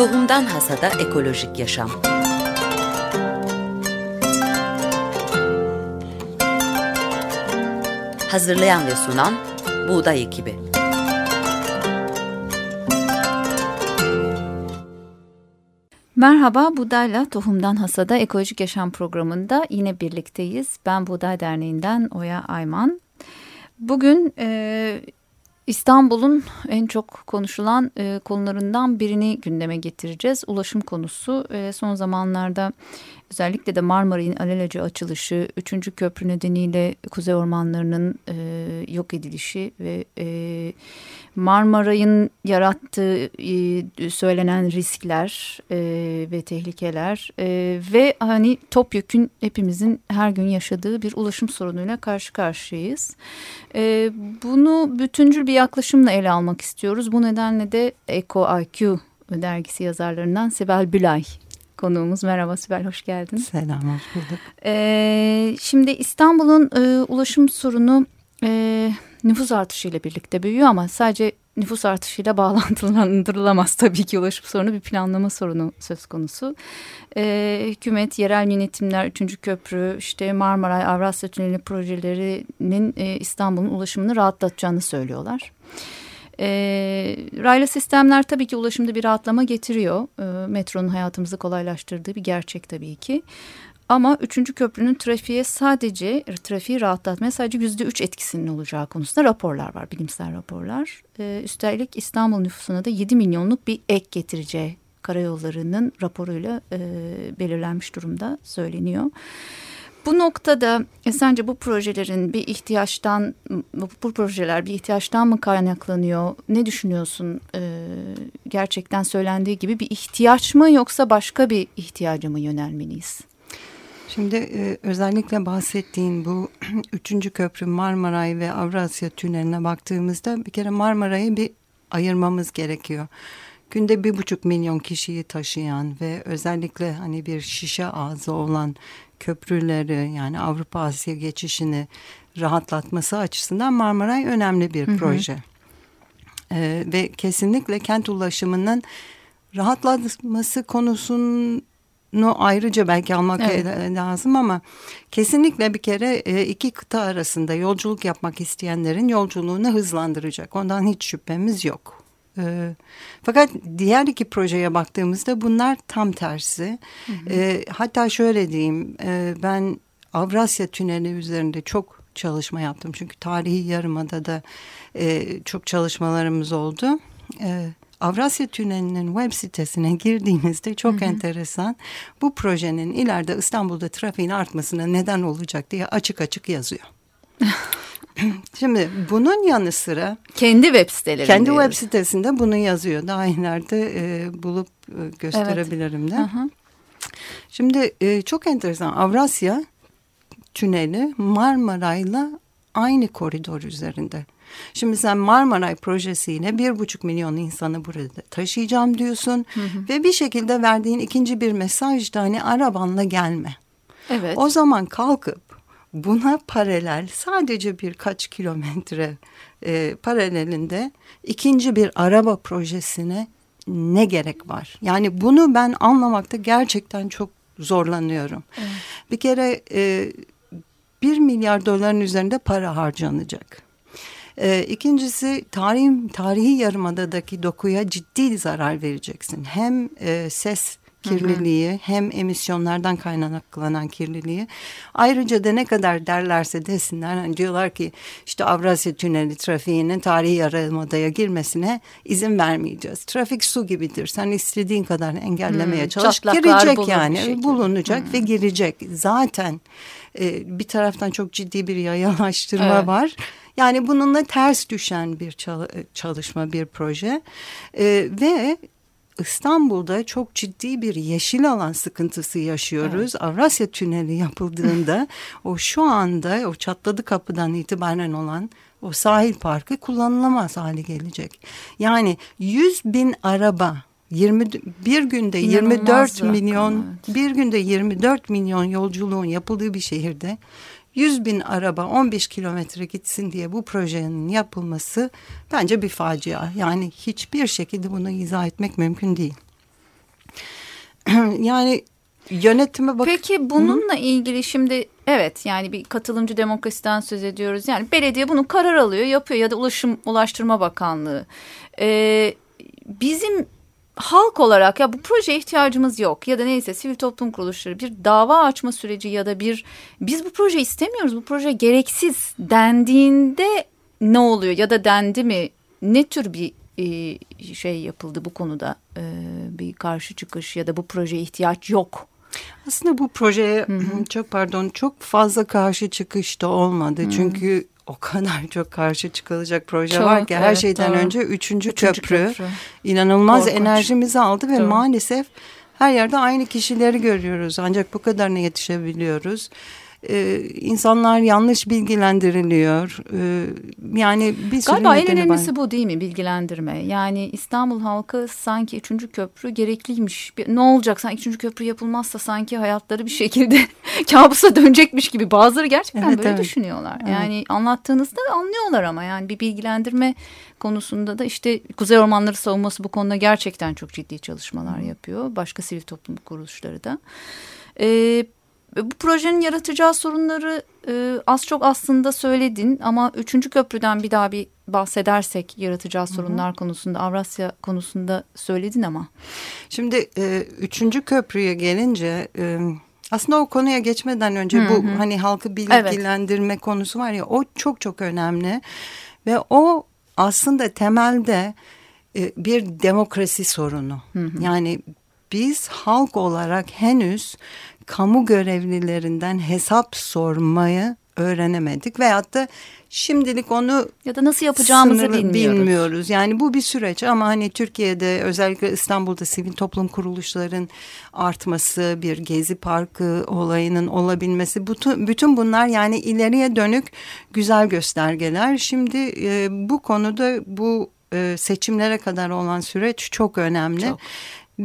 Tohumdan Hasada Ekolojik Yaşam Hazırlayan ve sunan Buğday Ekibi Merhaba, Buğdayla Tohumdan Hasada Ekolojik Yaşam programında yine birlikteyiz. Ben Buğday Derneği'nden Oya Ayman. Bugün e, İstanbul'un en çok konuşulan e, konularından birini gündeme getireceğiz. Ulaşım konusu e, son zamanlarda özellikle de Marmaray'ın alelacı açılışı, 3. köprü nedeniyle kuzey ormanlarının e, yok edilişi ve e, Marmaray'ın yarattığı e, söylenen riskler e, ve tehlikeler e, ve hani topyekün hepimizin her gün yaşadığı bir ulaşım sorunuyla karşı karşıyayız. E, bunu bütüncül bir yaklaşımla ele almak istiyoruz. Bu nedenle de Eko IQ dergisi yazarlarından Sibel Bülay konuğumuz. Merhaba Sibel, hoş geldin. Selam, hoş bulduk. Ee, şimdi İstanbul'un e, ulaşım sorunu e, nüfus artışıyla birlikte büyüyor ama sadece nüfus artışıyla bağlantılandırılamaz tabii ki ulaşım sorunu bir planlama sorunu söz konusu. Ee, hükümet, yerel yönetimler, 3. köprü, işte Marmaray, Avrasya Tüneli projelerinin e, İstanbul'un ulaşımını rahatlatacağını söylüyorlar. E, raylı sistemler tabii ki ulaşımda bir rahatlama getiriyor. E, metronun hayatımızı kolaylaştırdığı bir gerçek tabii ki. Ama üçüncü köprünün trafiğe sadece trafiği rahatlatmaya sadece yüzde üç etkisinin olacağı konusunda raporlar var, bilimsel raporlar. Ee, üstelik İstanbul nüfusuna da 7 milyonluk bir ek getireceği karayollarının raporuyla e, belirlenmiş durumda söyleniyor. Bu noktada e, sence bu projelerin bir ihtiyaçtan, bu, projeler bir ihtiyaçtan mı kaynaklanıyor? Ne düşünüyorsun? E, gerçekten söylendiği gibi bir ihtiyaç mı yoksa başka bir ihtiyaca mı yönelmeliyiz? Şimdi e, özellikle bahsettiğin bu üçüncü köprü Marmaray ve Avrasya Tüneli'ne baktığımızda bir kere Marmaray'ı bir ayırmamız gerekiyor. Günde bir buçuk milyon kişiyi taşıyan ve özellikle hani bir şişe ağzı olan köprüleri yani Avrupa Asya geçişini rahatlatması açısından Marmaray önemli bir hı hı. proje. Ee, ve kesinlikle kent ulaşımının rahatlatması konusunun ayrıca belki almak evet. lazım ama kesinlikle bir kere e, iki kıta arasında yolculuk yapmak isteyenlerin yolculuğunu hızlandıracak. Ondan hiç şüphemiz yok. E, fakat diğer iki projeye baktığımızda bunlar tam tersi. Hı hı. E, hatta şöyle diyeyim e, ben Avrasya Tüneli üzerinde çok çalışma yaptım. Çünkü tarihi yarımada da e, çok çalışmalarımız oldu. E, Avrasya Tüneli'nin web sitesine girdiğinizde çok hı hı. enteresan bu projenin ileride İstanbul'da trafiğin artmasına neden olacak diye açık açık yazıyor. Şimdi bunun yanı sıra kendi web sitelerinde kendi web sitesinde bunu yazıyor. Daha ileride e, bulup e, gösterebilirim evet. de. Hı hı. Şimdi e, çok enteresan Avrasya tüneli Marmaray'la aynı koridor üzerinde. Şimdi sen Marmaray projesiyle bir buçuk milyon insanı burada taşıyacağım diyorsun. Hı hı. Ve bir şekilde verdiğin ikinci bir mesaj da hani arabanla gelme. Evet. O zaman kalkıp buna paralel sadece birkaç kilometre e, paralelinde ikinci bir araba projesine ne gerek var? Yani bunu ben anlamakta gerçekten çok zorlanıyorum. Evet. Bir kere e, bir milyar doların üzerinde para harcanacak. E, ikincisi tarih, tarihi yarımadadaki dokuya ciddi zarar vereceksin. Hem e, ses kirliliği hı hı. hem emisyonlardan kaynaklanan kirliliği. Ayrıca da ne kadar derlerse desinler hani diyorlar ki işte Avrasya Tüneli trafiğinin tarihi yarımadaya girmesine izin vermeyeceğiz. Trafik su gibidir. Sen istediğin kadar engellemeye hmm, çalış. Girecek yani bulunacak hmm. ve girecek. Zaten e, bir taraftan çok ciddi bir yayalaştırma evet. var. Yani bununla ters düşen bir çalışma, bir proje ee, ve İstanbul'da çok ciddi bir yeşil alan sıkıntısı yaşıyoruz. Evet. Avrasya Tüneli yapıldığında o şu anda o çatladı kapıdan itibaren olan o sahil parkı kullanılamaz hale gelecek. Yani 100 bin araba 20 bir günde İnanılmaz 24 milyon evet. bir günde 24 milyon yolculuğun yapıldığı bir şehirde 100 bin araba 15 kilometre gitsin diye bu projenin yapılması bence bir facia. Yani hiçbir şekilde bunu izah etmek mümkün değil. yani yönetime bak. Peki bununla Hı. ilgili şimdi evet yani bir katılımcı demokrasiden söz ediyoruz. Yani belediye bunu karar alıyor, yapıyor ya da Ulaşım Ulaştırma Bakanlığı. Ee, bizim halk olarak ya bu projeye ihtiyacımız yok ya da neyse sivil toplum kuruluşları bir dava açma süreci ya da bir biz bu proje istemiyoruz bu proje gereksiz dendiğinde ne oluyor ya da dendi mi? Ne tür bir e, şey yapıldı bu konuda? E, bir karşı çıkış ya da bu projeye ihtiyaç yok aslında bu projeye hı. çok pardon çok fazla karşı çıkış da olmadı. Hı. Çünkü o kadar çok karşı çıkılacak proje çok, var ki her şeyden doğru. önce üçüncü, üçüncü köprü, köprü inanılmaz Korkunç. enerjimizi aldı ve doğru. maalesef her yerde aynı kişileri görüyoruz. Ancak bu kadarına yetişebiliyoruz e, insanlar yanlış bilgilendiriliyor. E, yani bir sürü Galiba en önemlisi var. bu değil mi bilgilendirme? Yani İstanbul halkı sanki üçüncü köprü gerekliymiş. Ne olacak sanki üçüncü köprü yapılmazsa sanki hayatları bir şekilde kabusa dönecekmiş gibi. Bazıları gerçekten evet, böyle evet. düşünüyorlar. Evet. Yani anlattığınızda anlıyorlar ama yani bir bilgilendirme konusunda da işte Kuzey Ormanları Savunması bu konuda gerçekten çok ciddi çalışmalar yapıyor. Başka sivil toplum kuruluşları da. Ee, bu projenin yaratacağı sorunları e, az çok aslında söyledin ama üçüncü köprüden bir daha bir bahsedersek yaratacağı sorunlar Hı -hı. konusunda Avrasya konusunda söyledin ama. Şimdi e, üçüncü köprüye gelince e, aslında o konuya geçmeden önce Hı -hı. bu hani halkı bilgilendirme evet. konusu var ya o çok çok önemli ve o aslında temelde e, bir demokrasi sorunu. Hı -hı. Yani biz halk olarak henüz kamu görevlilerinden hesap sormayı öğrenemedik veyahut da şimdilik onu ya da nasıl yapacağımızı bilmiyoruz. bilmiyoruz. Yani bu bir süreç ama hani Türkiye'de özellikle İstanbul'da sivil toplum kuruluşların artması, bir gezi parkı olayının olabilmesi bütün, bütün bunlar yani ileriye dönük güzel göstergeler. Şimdi e, bu konuda bu e, seçimlere kadar olan süreç çok önemli. Çok.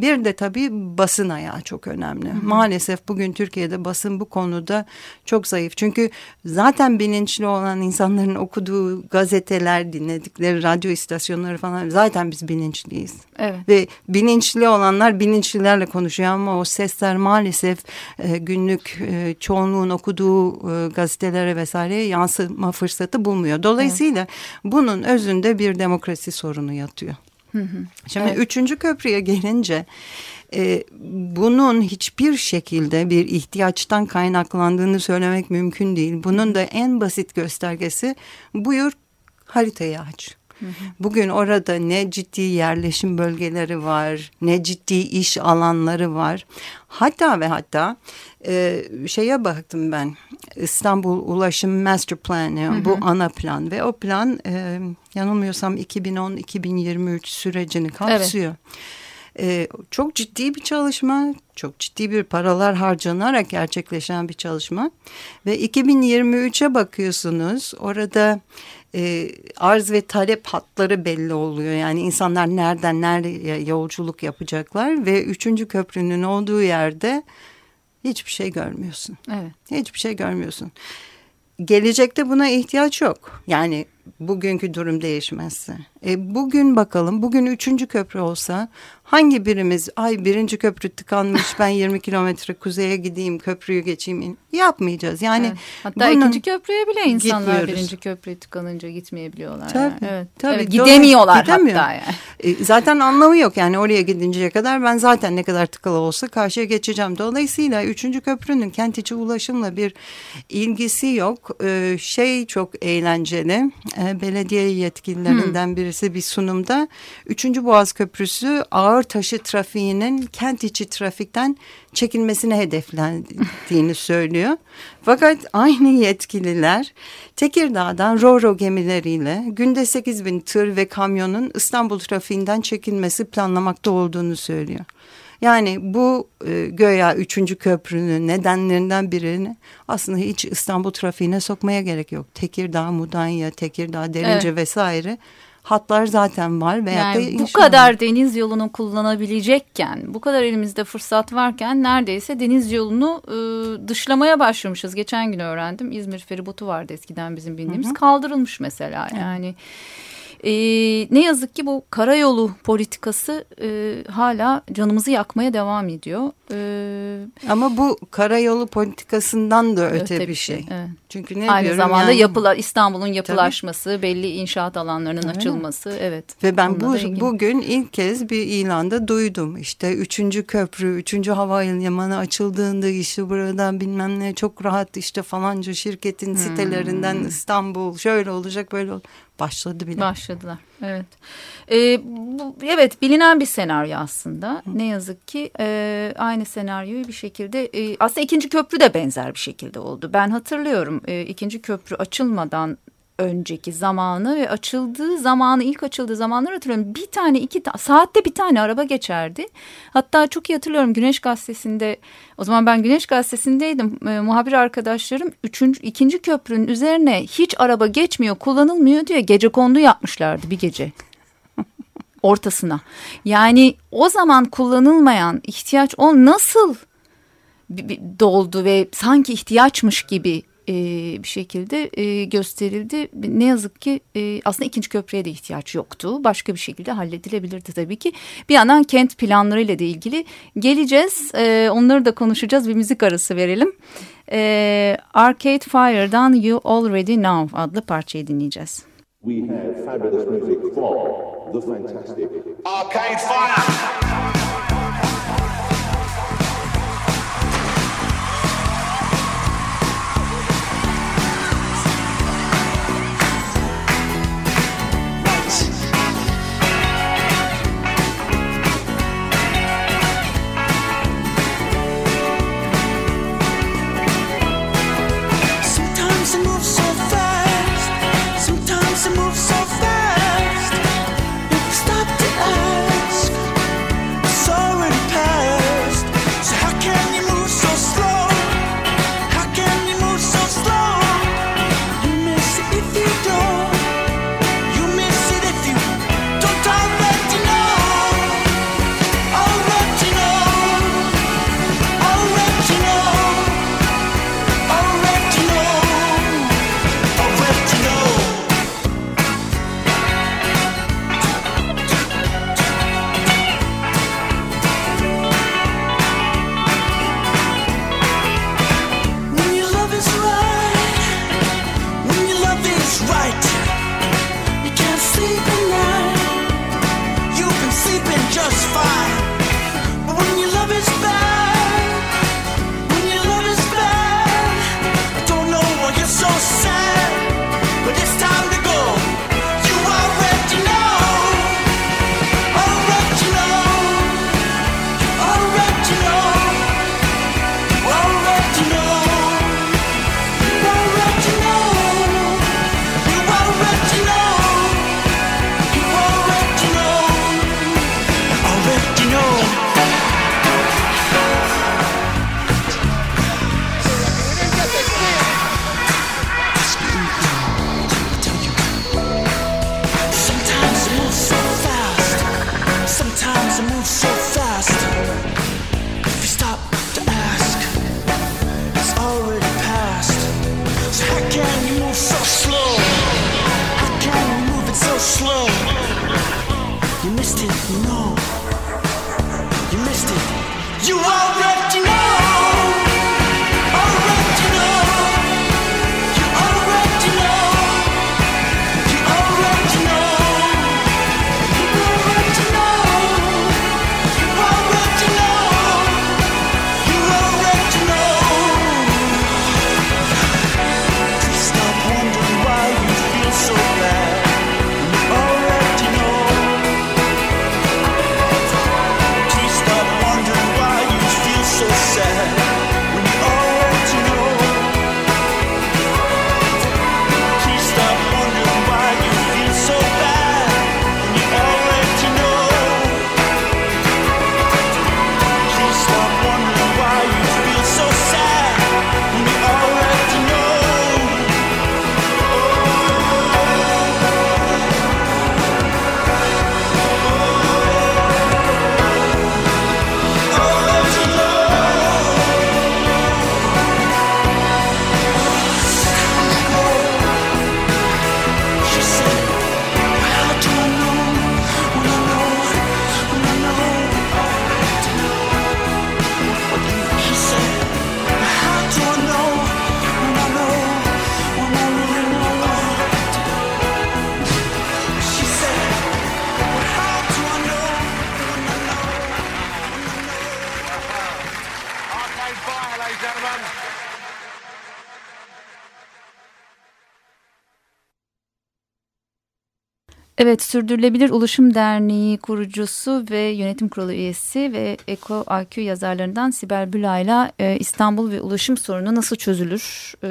Bir de tabii basın ayağı çok önemli. Hı hı. Maalesef bugün Türkiye'de basın bu konuda çok zayıf. Çünkü zaten bilinçli olan insanların okuduğu gazeteler, dinledikleri radyo istasyonları falan zaten biz bilinçliyiz. Evet. Ve bilinçli olanlar bilinçlilerle konuşuyor ama o sesler maalesef e, günlük e, çoğunluğun okuduğu e, gazetelere vesaireye yansıma fırsatı bulmuyor. Dolayısıyla evet. bunun özünde bir demokrasi sorunu yatıyor. Şimdi evet. üçüncü köprüye gelince e, bunun hiçbir şekilde bir ihtiyaçtan kaynaklandığını söylemek mümkün değil. Bunun da en basit göstergesi buyur haritayı aç. Bugün orada ne ciddi yerleşim bölgeleri var, ne ciddi iş alanları var. Hatta ve hatta e, şeye baktım ben İstanbul Ulaşım Master Plan yani bu ana plan ve o plan e, yanılmıyorsam 2010-2023 sürecini kapsıyor. Evet. Ee, çok ciddi bir çalışma, çok ciddi bir paralar harcanarak gerçekleşen bir çalışma. Ve 2023'e bakıyorsunuz orada e, arz ve talep hatları belli oluyor. Yani insanlar nereden nereye yolculuk yapacaklar ve üçüncü köprünün olduğu yerde hiçbir şey görmüyorsun. Evet. Hiçbir şey görmüyorsun. Gelecekte buna ihtiyaç yok. Yani bugünkü durum değişmezse. E, bugün bakalım bugün üçüncü köprü olsa hangi birimiz ay birinci köprü tıkanmış ben 20 kilometre kuzeye gideyim köprüyü geçeyim yapmayacağız. Yani evet. hatta ikinci köprüye bile insanlar birinci köprü tıkanınca gitmeyebiliyorlar. Tabii, yani. evet. tabii. Evet, gidemiyorlar Gidemiyor. hatta yani. E, zaten anlamı yok yani oraya gidinceye kadar ben zaten ne kadar tıkalı olsa karşıya geçeceğim. Dolayısıyla üçüncü köprünün kent içi ulaşımla bir ilgisi yok. E, şey çok eğlenceli. E, belediye yetkililerinden hmm. birisi bir sunumda üçüncü Boğaz Köprüsü ağır taşı trafiğinin kent içi trafikten çekilmesine hedeflendiğini söylüyor. Fakat aynı yetkililer Tekirdağ'dan Roro gemileriyle günde 8 bin tır ve kamyonun İstanbul trafiğinden çekilmesi planlamakta olduğunu söylüyor. Yani bu e, göya üçüncü köprünün nedenlerinden birini aslında hiç İstanbul trafiğine sokmaya gerek yok. Tekirdağ, Mudanya, Tekirdağ, Derince evet. vesaire hatlar zaten var. Yani bu kadar deniz yolunu kullanabilecekken, bu kadar elimizde fırsat varken neredeyse deniz yolunu e, dışlamaya başlamışız. Geçen gün öğrendim İzmir feribotu vardı eskiden bizim bindiğimiz. Hı hı. Kaldırılmış mesela yani. E, ne yazık ki bu karayolu politikası e, hala canımızı yakmaya devam ediyor. E, Ama bu karayolu politikasından da öte, öte bir şey. Evet. Çünkü ne Aynı zamanda yani, yapıla, İstanbul'un yapılaşması, tabii. belli inşaat alanlarının Öyle. açılması. Evet. Ve ben bu, bugün ilk kez bir ilanda duydum. İşte üçüncü köprü, üçüncü havalimanı açıldığında işte buradan bilmem ne çok rahat işte falanca şirketin hmm. sitelerinden İstanbul şöyle olacak böyle olacak. Başladı bile. Başladılar. Evet. Ee, bu, evet bilinen bir senaryo aslında. Hı. Ne yazık ki e, aynı senaryoyu bir şekilde e, aslında ikinci köprü de benzer bir şekilde oldu. Ben hatırlıyorum e, ikinci köprü açılmadan önceki zamanı ve açıldığı zamanı ilk açıldığı zamanları hatırlıyorum. Bir tane iki ta saatte bir tane araba geçerdi. Hatta çok iyi hatırlıyorum Güneş Gazetesi'nde o zaman ben Güneş Gazetesi'ndeydim. E, muhabir arkadaşlarım üçüncü, ikinci köprünün üzerine hiç araba geçmiyor kullanılmıyor diye gece kondu yapmışlardı bir gece. Ortasına. Yani o zaman kullanılmayan ihtiyaç o nasıl doldu ve sanki ihtiyaçmış gibi e, bir şekilde e, gösterildi. Ne yazık ki e, aslında ikinci köprüye de ihtiyaç yoktu. Başka bir şekilde halledilebilirdi tabii ki. Bir yandan kent planlarıyla da ilgili geleceğiz. E, onları da konuşacağız. Bir müzik arası verelim. E, Arcade Fire'dan You Already Know adlı parçayı dinleyeceğiz. We have fabulous music from the fantastic Arcade Fire. Evet, Sürdürülebilir Ulaşım Derneği kurucusu ve yönetim kurulu üyesi ve Eko IQ yazarlarından Sibel Bülay'la e, İstanbul ve ulaşım sorunu nasıl çözülür e,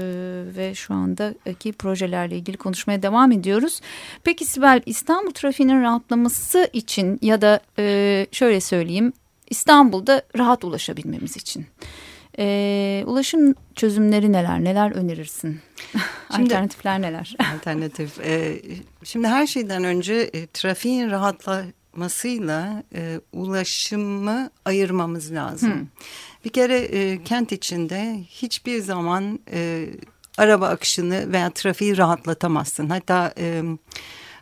ve şu andaki projelerle ilgili konuşmaya devam ediyoruz. Peki Sibel, İstanbul trafiğinin rahatlaması için ya da e, şöyle söyleyeyim, İstanbul'da rahat ulaşabilmemiz için e, ulaşım çözümleri neler, neler önerirsin? Şimdi, Alternatifler neler? Alternatif. E, şimdi her şeyden önce e, trafiğin rahatlamasıyla e, ulaşımı ayırmamız lazım. Hmm. Bir kere e, kent içinde hiçbir zaman e, araba akışını veya trafiği rahatlatamazsın. Hatta... E,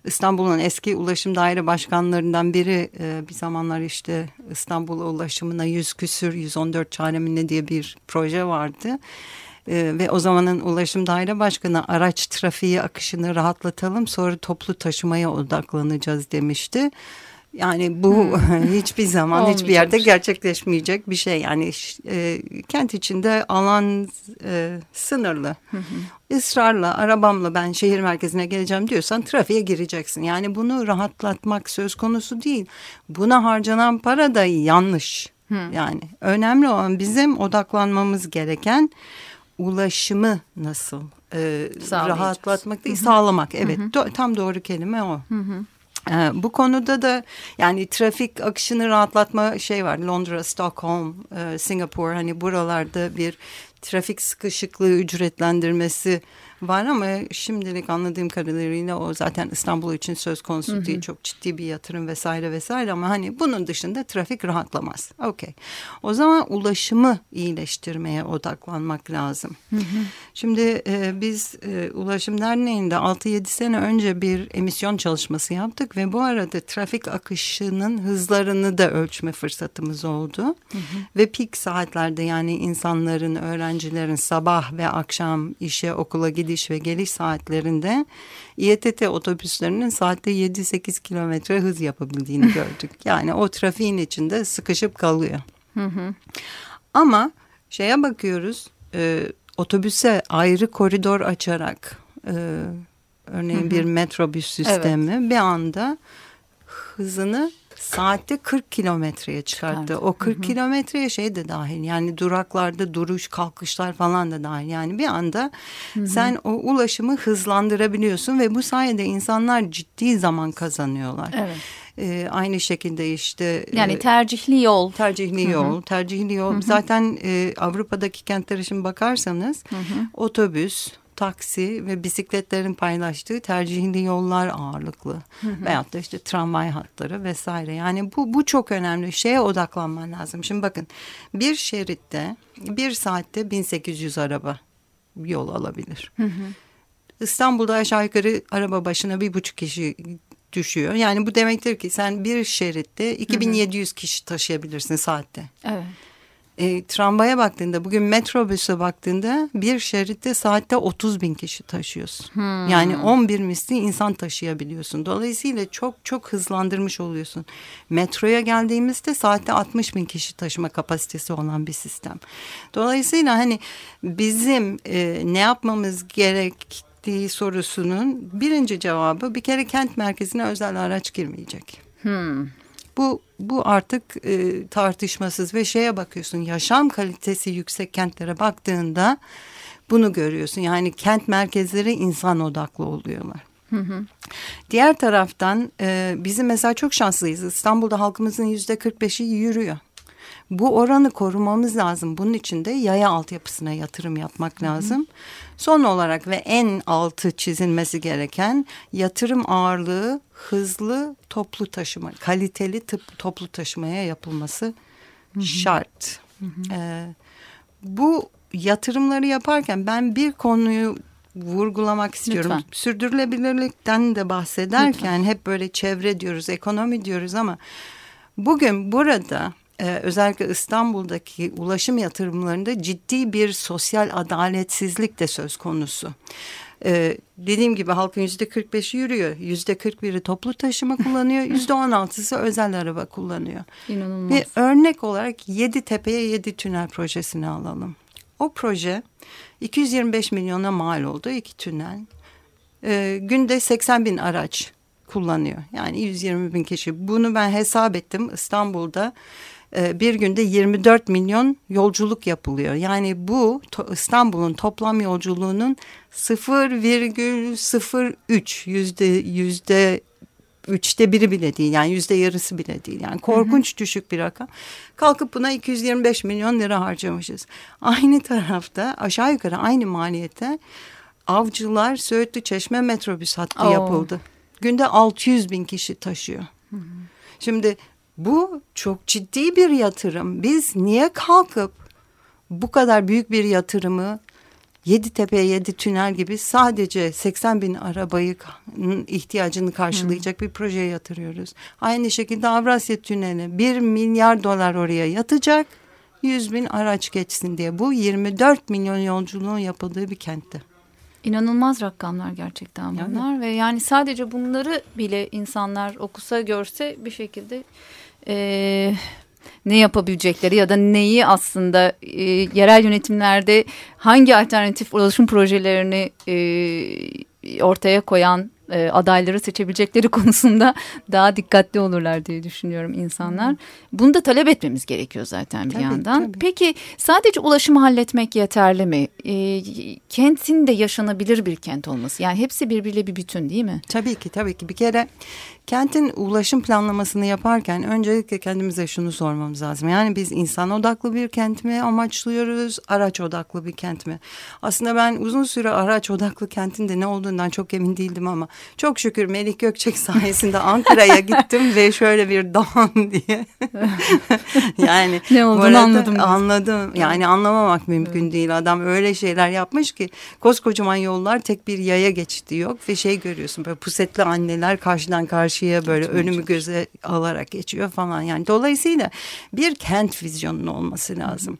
İstanbul'un eski ulaşım daire başkanlarından biri e, bir zamanlar işte İstanbul ulaşımına yüz küsür 114 çare diye bir proje vardı. Ee, ve o zamanın ulaşım daire başkanı araç trafiği akışını rahatlatalım sonra toplu taşımaya odaklanacağız demişti. Yani bu hmm. hiçbir zaman hiçbir yerde gerçekleşmeyecek bir şey. Yani e, kent içinde alan e, sınırlı. Israrla arabamla ben şehir merkezine geleceğim diyorsan trafiğe gireceksin. Yani bunu rahatlatmak söz konusu değil. Buna harcanan para da yanlış. Yani önemli olan bizim odaklanmamız gereken ulaşımı nasıl e, rahatlatmak değil sağlamak. Evet. Do tam doğru kelime o. Hı hı. Ee, bu konuda da yani trafik akışını rahatlatma şey var. Londra, Stockholm, e, Singapur hani buralarda bir trafik sıkışıklığı ücretlendirmesi var ama şimdilik anladığım kadarıyla o zaten İstanbul için söz konusu hı hı. değil. Çok ciddi bir yatırım vesaire vesaire ama hani bunun dışında trafik rahatlamaz. Okey. O zaman ulaşımı iyileştirmeye odaklanmak lazım. Hı hı. Şimdi e, biz e, Ulaşım Derneği'nde 6-7 sene önce bir emisyon çalışması yaptık ve bu arada trafik akışının hızlarını da ölçme fırsatımız oldu. Hı hı. Ve pik saatlerde yani insanların, öğrencilerin sabah ve akşam işe okula gidiyor gidiş ve geliş saatlerinde İETT otobüslerinin saatte 7-8 kilometre hız yapabildiğini gördük. Yani o trafiğin içinde sıkışıp kalıyor. Ama şeye bakıyoruz e, otobüse ayrı koridor açarak e, örneğin bir metrobüs sistemi evet. bir anda hızını saatte 40 kilometreye çıkarttı. O 40 kilometreye şey de dahil yani duraklarda duruş kalkışlar falan da dahil. Yani bir anda sen o ulaşımı hızlandırabiliyorsun ve bu sayede insanlar ciddi zaman kazanıyorlar. Evet. Ee, aynı şekilde işte yani tercihli yol tercihli yol Hı -hı. tercihli yol Hı -hı. zaten e, Avrupa'daki kentlere şimdi bakarsanız Hı -hı. otobüs taksi ve bisikletlerin paylaştığı tercihli yollar ağırlıklı. Veyahut da işte tramvay hatları vesaire. Yani bu, bu çok önemli. Şeye odaklanman lazım. Şimdi bakın bir şeritte bir saatte 1800 araba yol alabilir. Hı hı. İstanbul'da aşağı yukarı araba başına bir buçuk kişi düşüyor. Yani bu demektir ki sen bir şeritte 2700 hı hı. kişi taşıyabilirsin saatte. Evet e, tramvaya baktığında bugün metrobüse baktığında bir şeritte saatte 30 bin kişi taşıyorsun. Hmm. Yani 11 misli insan taşıyabiliyorsun. Dolayısıyla çok çok hızlandırmış oluyorsun. Metroya geldiğimizde saatte 60 bin kişi taşıma kapasitesi olan bir sistem. Dolayısıyla hani bizim e, ne yapmamız gerektiği sorusunun birinci cevabı bir kere kent merkezine özel araç girmeyecek. Hmm. Bu bu artık e, tartışmasız ve şeye bakıyorsun yaşam kalitesi yüksek kentlere baktığında bunu görüyorsun. Yani kent merkezleri insan odaklı oluyorlar. Hı hı. Diğer taraftan e, bizim mesela çok şanslıyız. İstanbul'da halkımızın yüzde 45'i yürüyor. Bu oranı korumamız lazım. Bunun için de yaya altyapısına yatırım yapmak lazım. Hı hı. Son olarak ve en altı çizilmesi gereken yatırım ağırlığı hızlı toplu taşıma, kaliteli tıp, toplu taşımaya yapılması hı hı. şart. Hı hı. Ee, bu yatırımları yaparken ben bir konuyu vurgulamak istiyorum. Lütfen. Sürdürülebilirlikten de bahsederken Lütfen. hep böyle çevre diyoruz, ekonomi diyoruz ama bugün burada e, özellikle İstanbul'daki ulaşım yatırımlarında ciddi bir sosyal adaletsizlik de söz konusu. Ee, dediğim gibi halkın yüzde 45'i yürüyor. Yüzde 41'i toplu taşıma kullanıyor. Yüzde 16'sı özel araba kullanıyor. İnanılmaz. Bir örnek olarak Yedi Tepe'ye Yedi Tünel projesini alalım. O proje 225 milyona mal oldu iki tünel. Ee, günde 80 bin araç kullanıyor. Yani 120 bin kişi. Bunu ben hesap ettim İstanbul'da e, bir günde 24 milyon yolculuk yapılıyor. Yani bu İstanbul'un toplam yolculuğunun 0,03 yüzde yüzde üçte biri bile değil yani yüzde yarısı bile değil yani korkunç hı hı. düşük bir rakam kalkıp buna 225 milyon lira harcamışız aynı tarafta aşağı yukarı aynı maliyete avcılar Söğütlü Çeşme metrobüs hattı Oo. yapıldı günde 600 bin kişi taşıyor hı hı. şimdi bu çok ciddi bir yatırım biz niye kalkıp bu kadar büyük bir yatırımı Yeditepe, Yedi Tünel gibi sadece 80 bin arabayı ihtiyacını karşılayacak hmm. bir projeye yatırıyoruz. Aynı şekilde Avrasya Tüneli 1 milyar dolar oraya yatacak. 100 bin araç geçsin diye. Bu 24 milyon yolculuğun yapıldığı bir kentte. İnanılmaz rakamlar gerçekten bunlar yani. ve yani sadece bunları bile insanlar okusa görse bir şekilde e, ne yapabilecekleri ya da neyi aslında e, yerel yönetimlerde hangi alternatif ulaşım projelerini e, ortaya koyan e, adayları seçebilecekleri konusunda daha dikkatli olurlar diye düşünüyorum insanlar. Bunu da talep etmemiz gerekiyor zaten bir tabii, yandan. Tabii. Peki sadece ulaşımı halletmek yeterli mi? E, kentin de yaşanabilir bir kent olması. Yani hepsi birbiriyle bir bütün değil mi? Tabii ki tabii ki. Bir kere kentin ulaşım planlamasını yaparken öncelikle kendimize şunu sormamız lazım. Yani biz insan odaklı bir kent mi amaçlıyoruz, araç odaklı bir kent mi? Aslında ben uzun süre araç odaklı kentin de ne olduğundan çok emin değildim ama çok şükür Melih Gökçek sayesinde Ankara'ya gittim ve şöyle bir dağın diye. yani ne olduğunu anladım. Anladım. Yani anlamamak mümkün evet. değil. Adam öyle şeyler yapmış ki koskocaman yollar tek bir yaya geçti yok ve şey görüyorsun böyle pusetli anneler karşıdan karşıya böyle çok önümü göze alarak geçiyor falan. Yani dolayısıyla bir kent vizyonunun olması lazım.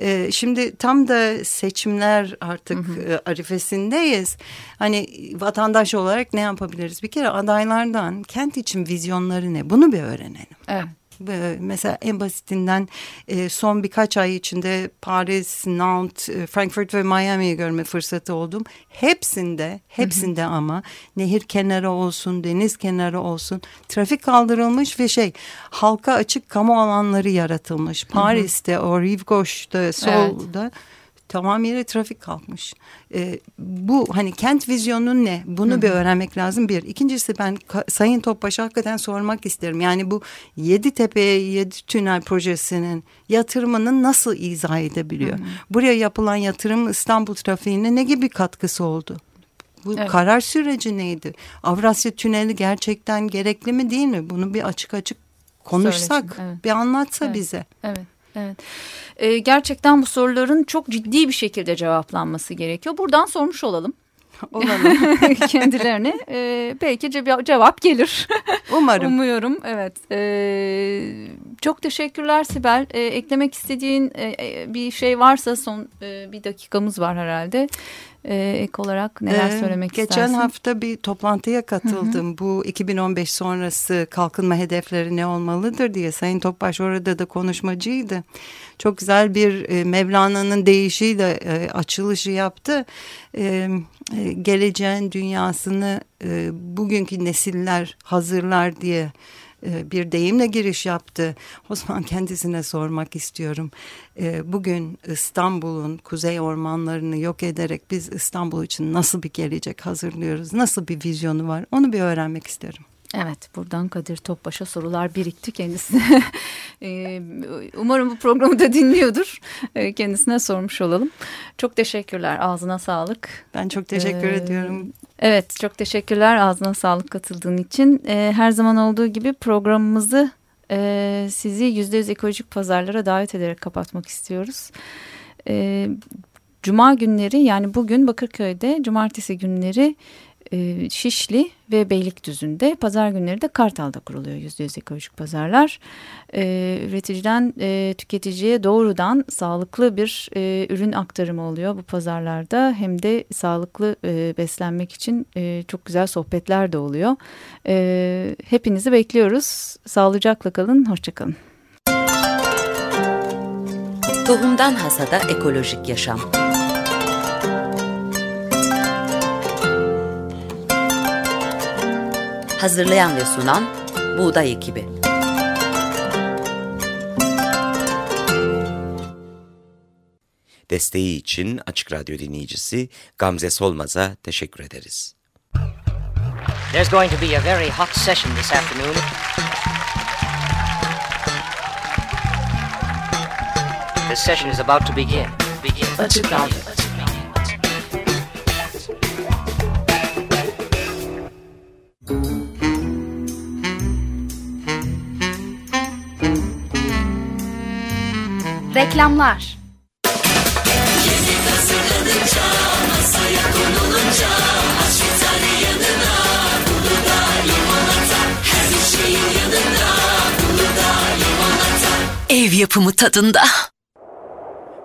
Ee, şimdi tam da seçimler artık hı hı. E, arifesindeyiz. Hani vatandaş olarak ne yapabiliriz? Bir kere adaylardan kent için vizyonları ne? Bunu bir öğrenelim. Evet mesela en basitinden e, son birkaç ay içinde Paris, Nantes, e, Frankfurt ve Miami'yi görme fırsatı oldum. Hepsinde, hepsinde ama nehir kenarı olsun, deniz kenarı olsun trafik kaldırılmış ve şey halka açık kamu alanları yaratılmış. Paris'te o Rive Gauche'da, solda evet tamamıyla trafik kalkmış. E, bu hani kent vizyonu ne? Bunu Hı. bir öğrenmek lazım bir. İkincisi ben Sayın Topbaş'a hakikaten sormak isterim. Yani bu Yedi Tepe'ye Yedi Tünel projesinin yatırımını nasıl izah edebiliyor? Hı. Buraya yapılan yatırım İstanbul trafiğine ne gibi katkısı oldu? Bu evet. karar süreci neydi? Avrasya Tüneli gerçekten gerekli mi değil mi? Bunu bir açık açık konuşsak, evet. bir anlatsa evet. bize. Evet. Evet. Ee, gerçekten bu soruların çok ciddi bir şekilde cevaplanması gerekiyor. Buradan sormuş olalım. Olalım. kendilerine. Ee, belki cevap gelir. Umarım. Umuyorum. Evet. Ee, çok teşekkürler Sibel. Ee, eklemek istediğin e, e, bir şey varsa son e, bir dakikamız var herhalde e, ek olarak neler ee, söylemek geçen istersin? Geçen hafta bir toplantıya katıldım. Hı hı. Bu 2015 sonrası kalkınma hedefleri ne olmalıdır diye. Sayın Topbaş orada da konuşmacıydı. Çok güzel bir e, Mevlana'nın deyişiyle e, açılışı yaptı. E, e, geleceğin dünyasını e, bugünkü nesiller hazırlar diye e, bir deyimle giriş yaptı. O zaman kendisine sormak istiyorum. E, bugün İstanbul'un kuzey ormanlarını yok ederek biz İstanbul için nasıl bir gelecek hazırlıyoruz? Nasıl bir vizyonu var? Onu bir öğrenmek isterim. Evet buradan Kadir Topbaş'a sorular birikti kendisine. Ee, umarım bu programı da dinliyordur. Ee, kendisine sormuş olalım. Çok teşekkürler ağzına sağlık. Ben çok teşekkür ee, ediyorum. Evet çok teşekkürler ağzına sağlık katıldığın için. Ee, her zaman olduğu gibi programımızı e, sizi yüzde yüz ekolojik pazarlara davet ederek kapatmak istiyoruz. Cuma günleri yani bugün Bakırköy'de cumartesi günleri e, Şişli ve Beylikdüzü'nde pazar günleri de Kartal'da kuruluyor yüzde yüz ekolojik pazarlar. E, üreticiden e, tüketiciye doğrudan sağlıklı bir e, ürün aktarımı oluyor bu pazarlarda. Hem de sağlıklı beslenmek için çok güzel sohbetler de oluyor. Hepinizi bekliyoruz. Sağlıcakla kalın, hoşçakalın. Tohumdan Hasada Ekolojik Yaşam Hazırlayan ve sunan Buğday Ekibi. Desteği için Açık Radyo dinleyicisi Gamze Solmaz'a teşekkür ederiz. There's going to be a very hot session this afternoon. This session is about to begin. begin. Açık Radyo. Reklamlar Ev yapımı tadında.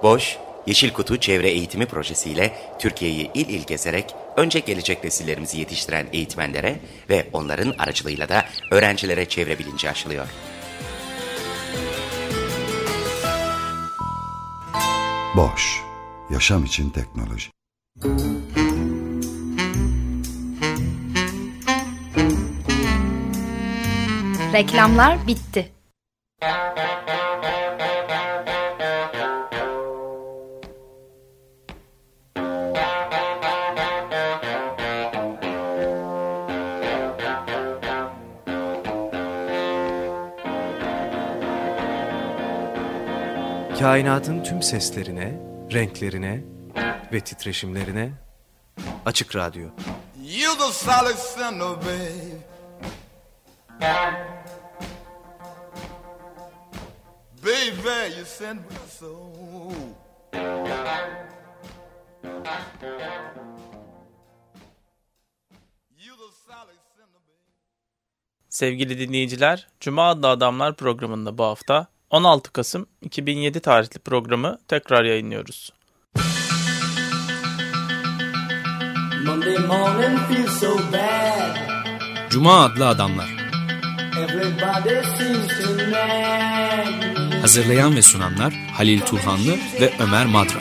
Boş, Yeşil Kutu Çevre Eğitimi Projesi'yle Türkiye'yi il il gezerek önce gelecek nesillerimizi yetiştiren eğitmenlere ve onların aracılığıyla da öğrencilere çevre bilinci aşılıyor. Boş, yaşam için teknoloji. Reklamlar bitti. Kainatın tüm seslerine, renklerine ve titreşimlerine Açık Radyo. You're the solid center, babe. Baby, you send me so. You're the solid center, babe. Sevgili dinleyiciler, Cuma adlı Adamlar programında bu hafta 16 Kasım 2007 tarihli programı tekrar yayınlıyoruz. Cuma adlı adamlar. Hazırlayan ve sunanlar Halil Turhanlı ve Ömer Madra.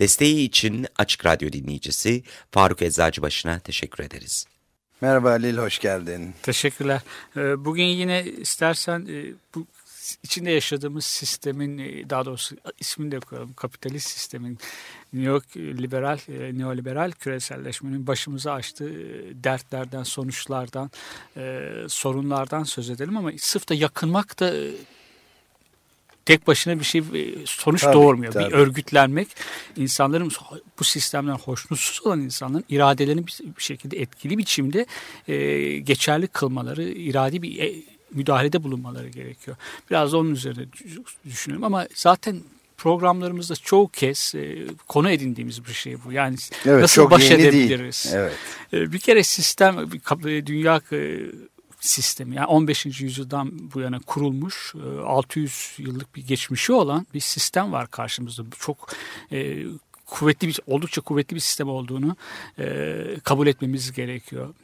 Desteği için Açık Radyo dinleyicisi Faruk Eczacıbaşı'na teşekkür ederiz. Merhaba Halil, hoş geldin. Teşekkürler. Ee, Bugün yine istersen e, bu içinde yaşadığımız sistemin e, daha doğrusu ismini de koyalım kapitalist sistemin neoliberal e, neoliberal küreselleşmenin başımıza açtığı dertlerden sonuçlardan sorunlardan söz edelim ama sırf da yakınmak da tek başına bir şey sonuç Tabii, doğurmuyor. tabii. Bir örgütlenmek insanların bu sistemden hoşnutsuz olan insanların iradelerini bir şekilde etkili biçimde e, geçerli kılmaları, iradi bir e, müdahalede bulunmaları gerekiyor. Biraz da onun üzerine düşünüyorum ama zaten programlarımızda çoğu kez e, konu edindiğimiz bir şey bu. Yani Evet, nasıl baş yeni değil. edebiliriz? Evet. E, bir kere sistem, e, dünya e, sistemi yani 15. yüzyıldan bu yana kurulmuş e, 600 yıllık bir geçmişi olan bir sistem var karşımızda. Çok e, kuvvetli bir oldukça kuvvetli bir sistem olduğunu e, kabul etmemiz gerekiyor.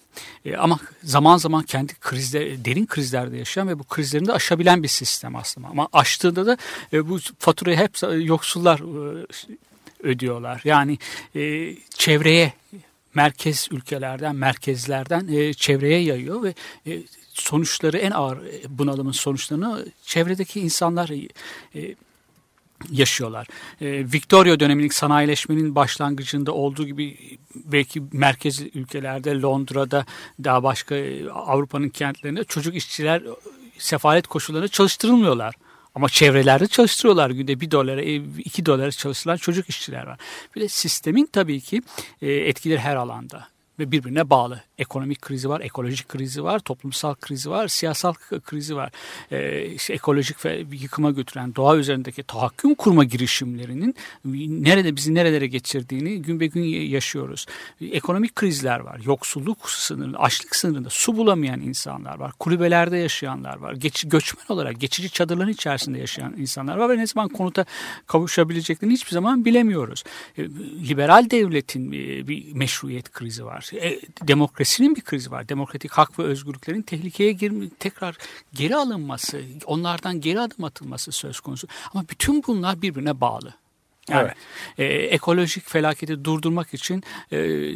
E, ama zaman zaman kendi krizde derin krizlerde yaşayan ve bu krizlerini de aşabilen bir sistem aslında. Ama aştığında da e, bu faturayı hep yoksullar e, ödüyorlar. Yani e, çevreye merkez ülkelerden, merkezlerden e, çevreye yayıyor ve e, sonuçları en ağır e, bunalımın sonuçlarını çevredeki insanlar e, yaşıyorlar. E, Victoria döneminin sanayileşmenin başlangıcında olduğu gibi belki merkez ülkelerde Londra'da daha başka e, Avrupa'nın kentlerinde çocuk işçiler e, sefalet koşullarında çalıştırılmıyorlar. Ama çevrelerde çalıştırıyorlar. Günde bir dolara, e, iki dolara çalıştıran çocuk işçiler var. Bir sistemin tabii ki e, etkileri her alanda ve birbirine bağlı. Ekonomik krizi var, ekolojik krizi var, toplumsal krizi var, siyasal krizi var. Ee, işte ekolojik ve yıkıma götüren doğa üzerindeki tahakküm kurma girişimlerinin nerede bizi nerelere geçirdiğini gün be gün yaşıyoruz. Ekonomik krizler var, yoksulluk sınırında, açlık sınırında su bulamayan insanlar var, kulübelerde yaşayanlar var, geç, göçmen olarak geçici çadırların içerisinde yaşayan insanlar var ve ne zaman konuta kavuşabileceklerini hiçbir zaman bilemiyoruz. Ee, Liberal devletin e, bir meşruiyet krizi var E, demokrasinin bir krizi var. Demokratik hak ve özgürlüklerin tehlikeye girme, tekrar geri alınması, onlardan geri adım atılması söz konusu. Ama bütün bunlar birbirine bağlı. Yani Evet. e, ekolojik felaketi durdurmak için e,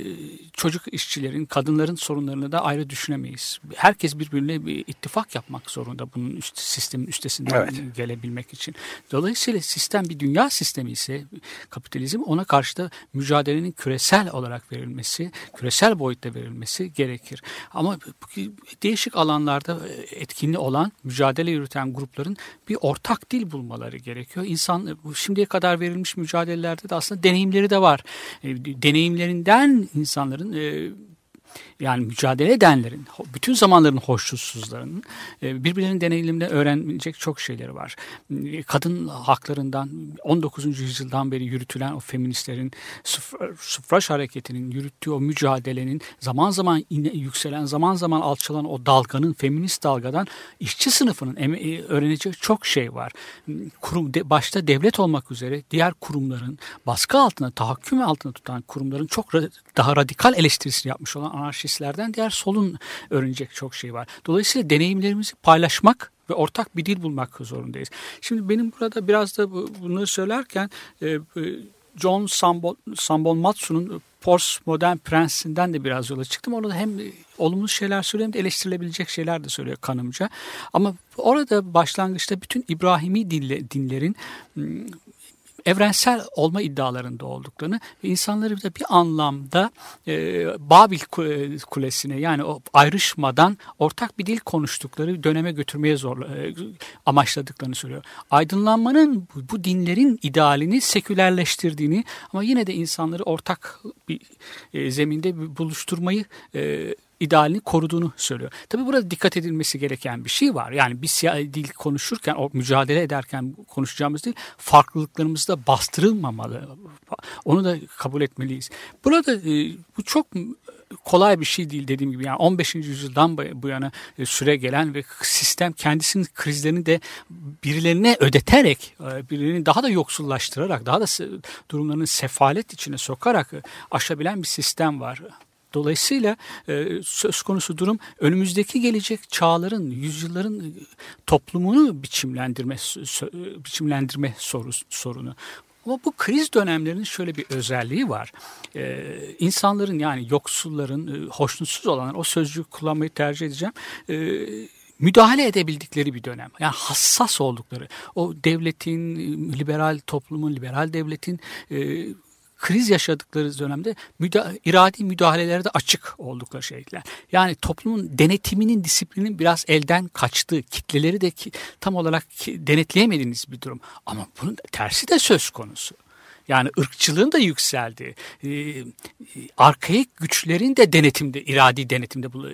çocuk işçilerin, kadınların sorunlarını da ayrı düşünemeyiz. Herkes birbirine bir ittifak yapmak zorunda bunun üst, sistemin üstesinden Evet. gelebilmek için. Dolayısıyla sistem bir dünya sistemi ise kapitalizm ona karşı da mücadelenin küresel olarak verilmesi, küresel boyutta verilmesi gerekir. Ama değişik alanlarda etkinli olan, mücadele yürüten grupların bir ortak dil bulmaları gerekiyor. İnsan bu şimdiye kadar verilmiş mücadelelerde de aslında deneyimleri de var. E, Deneyimlerinden insanların e, yani mücadele edenlerin, bütün zamanların hoşnutsuzlarının e, birbirlerinin deneyimlerinden öğrenecek çok şeyleri var. E, Kadın haklarından 19. yüzyıldan beri yürütülen o feministlerin, suffraj hareketinin yürüttüğü o mücadelenin zaman zaman yükselen, zaman zaman alçalan o dalganın, feminist dalgadan işçi sınıfının e, öğreneceği çok şey var. Kurum, başta devlet olmak üzere diğer kurumların baskı altında, tahakküm altında tutan kurumların çok daha radikal eleştirisini yapmış olan anarşistlerden diğer solun öğrenecek çok şey var. Dolayısıyla deneyimlerimizi paylaşmak ve ortak bir dil bulmak zorundayız. Şimdi benim burada biraz da bu- bunları söylerken e, John Sambon, Matsu'nun postmodern prensinden de biraz yola çıktım. Orada hem olumlu şeyler söylüyor hem de eleştirilebilecek şeyler de söylüyor kanımca. Ama orada başlangıçta bütün İbrahimi dinle, dinlerin hmm, evrensel olma iddialarında olduklarını ve insanları da bir anlamda e, Babil ku- Kulesi'ne yani o ayrışmadan ortak bir dil konuştukları döneme götürmeye zor e, amaçladıklarını söylüyor. Aydınlanmanın bu, bu dinlerin idealini sekülerleştirdiğini ama yine de insanları ortak bir e, zeminde buluşturmayı e, idealini koruduğunu söylüyor. Tabii burada dikkat edilmesi gereken bir şey var. Yani bir siyasi dil konuşurken, o mücadele ederken konuşacağımız dil farklılıklarımız da bastırılmamalı. Onu da kabul etmeliyiz. Burada e, bu çok kolay bir şey değil dediğim gibi. Yani 15. yüzyıldan bu yana e, süre gelen ve sistem kendisinin krizlerini de birilerine ödeterek, e, birilerini daha da yoksullaştırarak, daha da durumlarını sefalet içine sokarak aşabilen bir sistem var. Dolayısıyla e, söz konusu durum önümüzdeki gelecek çağların, yüzyılların e, toplumunu biçimlendirme e, biçimlendirme soru, sorunu. Ama bu kriz dönemlerinin şöyle bir özelliği var. Ee, insanların yani yoksulların, hoşnutsuz olanlar o sözcüğü kullanmayı tercih edeceğim. Ee, müdahale edebildikleri bir dönem. Yani hassas oldukları. O devletin, liberal toplumun, liberal devletin e, kriz yaşadıkları dönemde müda iradi müdahalelere de açık oldukları şeyler. Yani toplumun denetiminin, disiplinin biraz elden kaçtığı, kitleleri de ki, tam olarak denetleyemediğiniz bir durum. Ama bunun tersi de söz konusu. Yani ırkçılığın da yükseldi. Ee, e, arkaik güçlerin de denetimde, iradi denetimde bu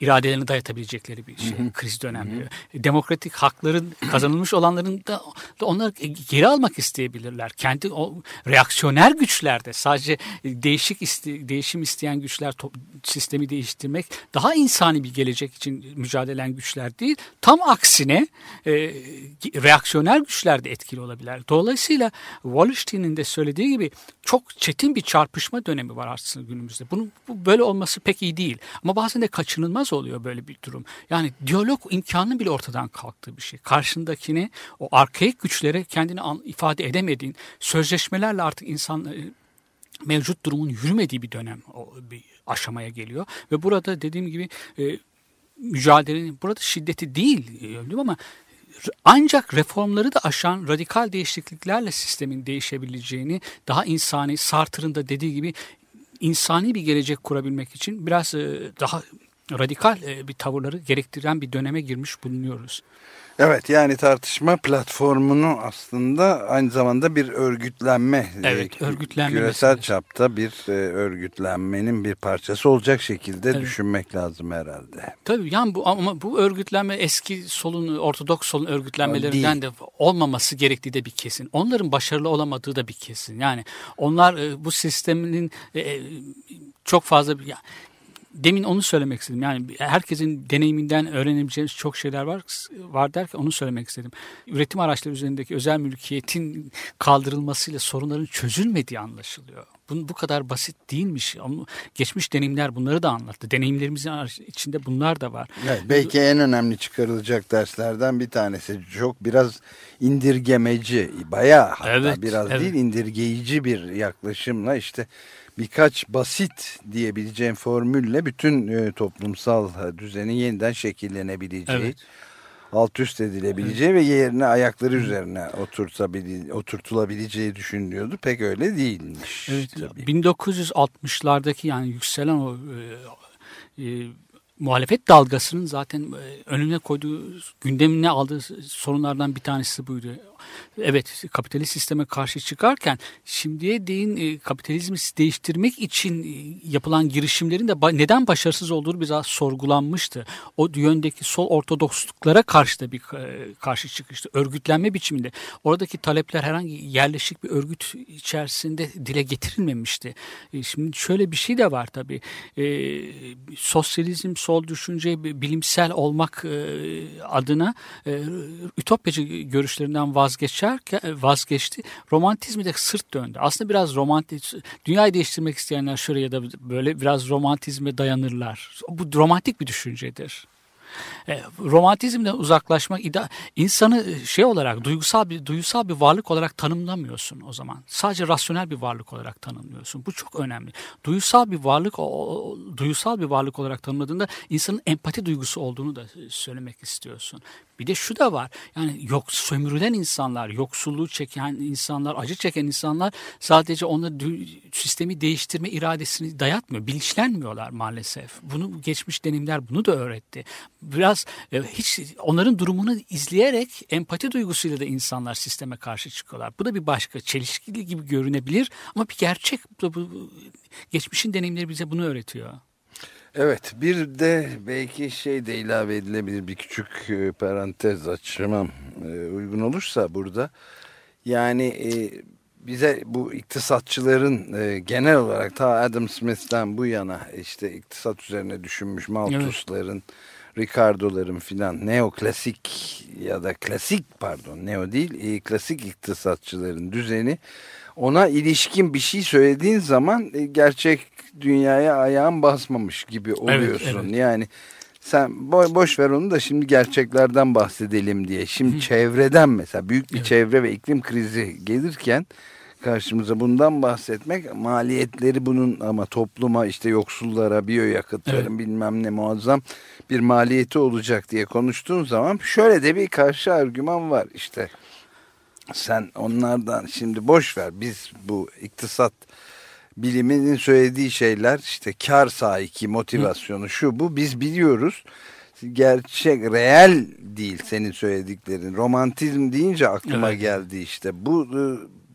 iradelerini dayatabilecekleri bir şey. Kriz dönemleri. Demokratik hakların kazanılmış olanların da, da onları geri almak isteyebilirler. Kendi o reaksiyoner güçlerde sadece değişik iste, değişim isteyen güçler to- sistemi değiştirmek daha insani bir gelecek için mücadelen güçler değil. Tam aksine e, reaksiyoner güçler de etkili olabilir. Dolayısıyla Wallerstein'in de söylediği gibi çok çetin bir çarpışma dönemi var aslında günümüzde. Bunun bu böyle olması pek iyi değil. Ama bazen de kaçınılmaz oluyor böyle bir durum. Yani diyalog imkanının bile ortadan kalktığı bir şey. Karşındakini o arkaik güçlere kendini ifade edemediğin sözleşmelerle artık insan e, mevcut durumun yürümediği bir dönem bir aşamaya geliyor ve burada dediğim gibi e, mücadelenin burada şiddeti değil e, ama ancak reformları da aşan radikal değişikliklerle sistemin değişebileceğini daha insani Sartre'ın da dediği gibi insani bir gelecek kurabilmek için biraz e, daha radikal e, bir tavırları gerektiren bir döneme girmiş bulunuyoruz. Evet yani tartışma platformunu aslında aynı zamanda bir örgütlenme, Evet, e, örgütlenme küresel meselesi. çapta bir e, örgütlenmenin bir parçası olacak şekilde Evet. düşünmek lazım herhalde. Tabii yani bu ama bu örgütlenme eski solun ortodoks solun örgütlenmelerinden de olmaması gerektiği de bir kesin. Onların başarılı olamadığı da bir kesin. Yani onlar e, bu sistemin çok fazla demin onu söylemek istedim. Yani herkesin deneyiminden öğrenebileceğimiz çok şeyler var var derken onu söylemek istedim. Üretim araçları üzerindeki özel mülkiyetin kaldırılmasıyla sorunların çözülmediği anlaşılıyor. bu, bu kadar basit değilmiş. Ama geçmiş deneyimler bunları da anlattı. Deneyimlerimizin içinde bunlar da var. Evet, belki en önemli çıkarılacak derslerden bir tanesi. Çok biraz indirgemeci, bayağı hatta Evet, biraz evet. değil indirgeyici bir yaklaşımla işte birkaç basit diyebileceğim formülle bütün e, toplumsal e, düzenin yeniden şekillenebileceği, Evet. alt üst edilebileceği ve yerine ayakları üzerine oturtulabileceği düşünülüyordu. Pek öyle değilmiş. Evet, tabii. 1960'lardaki yani yükselen o e, e, muhalefet dalgasının zaten önüne koyduğu, gündemine aldığı sorunlardan bir tanesi buydu. Evet, kapitalist sisteme karşı çıkarken şimdiye değin e, kapitalizmi değiştirmek için e, yapılan girişimlerin de ba- neden başarısız olduğu biraz sorgulanmıştı. O yöndeki sol ortodoksluklara karşı da bir e, karşı çıkıştı. Örgütlenme biçiminde. Oradaki talepler herhangi yerleşik bir örgüt içerisinde dile getirilmemişti. E, şimdi şöyle bir şey de var tabii. E, sosyalizm, sol düşünce bi- bilimsel olmak e, adına e, ütopyacı görüşlerinden vazgeçerken vazgeçti. Romantizmi de sırt döndü. Aslında biraz romantik dünyayı değiştirmek isteyenler şöyle ya da böyle biraz romantizme dayanırlar. Bu romantik bir düşüncedir. E, romantizmden uzaklaşmak insanı e, şey olarak duygusal bir duygusal bir varlık olarak tanımlamıyorsun o zaman. Sadece rasyonel bir varlık olarak tanımlıyorsun. Bu çok önemli. Duygusal bir varlık o- duygusal bir varlık olarak tanımladığında insanın empati duygusu olduğunu da e, söylemek istiyorsun. Bir de şu da var. Yani yok sömürülen insanlar, yoksulluğu çeken insanlar, acı çeken insanlar sadece dü- sistemi değiştirme iradesini dayatmıyor. Bilinçlenmiyorlar maalesef. Bunu geçmiş deneyimler bunu da öğretti. Biraz e, hiç onların durumunu izleyerek empati duygusuyla da insanlar sisteme karşı çıkıyorlar. Bu da bir başka çelişkili gibi görünebilir ama bir gerçek. Bu, bu- geçmişin deneyimleri bize bunu öğretiyor. Evet bir de belki şey de ilave edilebilir bir küçük e, parantez açmam e, uygun olursa burada. Yani bize bu iktisatçıların genel olarak ta Adam Smith'ten bu yana işte iktisat üzerine düşünmüş Malthus'ların, Ricardo'ların filan neoklasik ya da klasik pardon neo değil e, klasik iktisatçıların düzeni ona ilişkin bir şey söylediğin zaman e, gerçek dünyaya ayağın basmamış gibi oluyorsun. evet. Yani sen bo- boş ver onu da şimdi gerçeklerden bahsedelim diye. Şimdi çevreden mesela büyük bir çevre ve iklim krizi gelirken karşımıza bundan bahsetmek maliyetleri bunun ama topluma işte yoksullara biyoyakıtların bilmem ne muazzam bir maliyeti olacak diye konuştuğun zaman şöyle de bir karşı argüman var işte. Sen onlardan şimdi boş ver biz bu iktisat biliminin söylediği şeyler işte kar saiki motivasyonu şu bu biz biliyoruz. Gerçek reel değil senin söylediklerin. Romantizm deyince aklıma Evet. geldi işte. Bu e,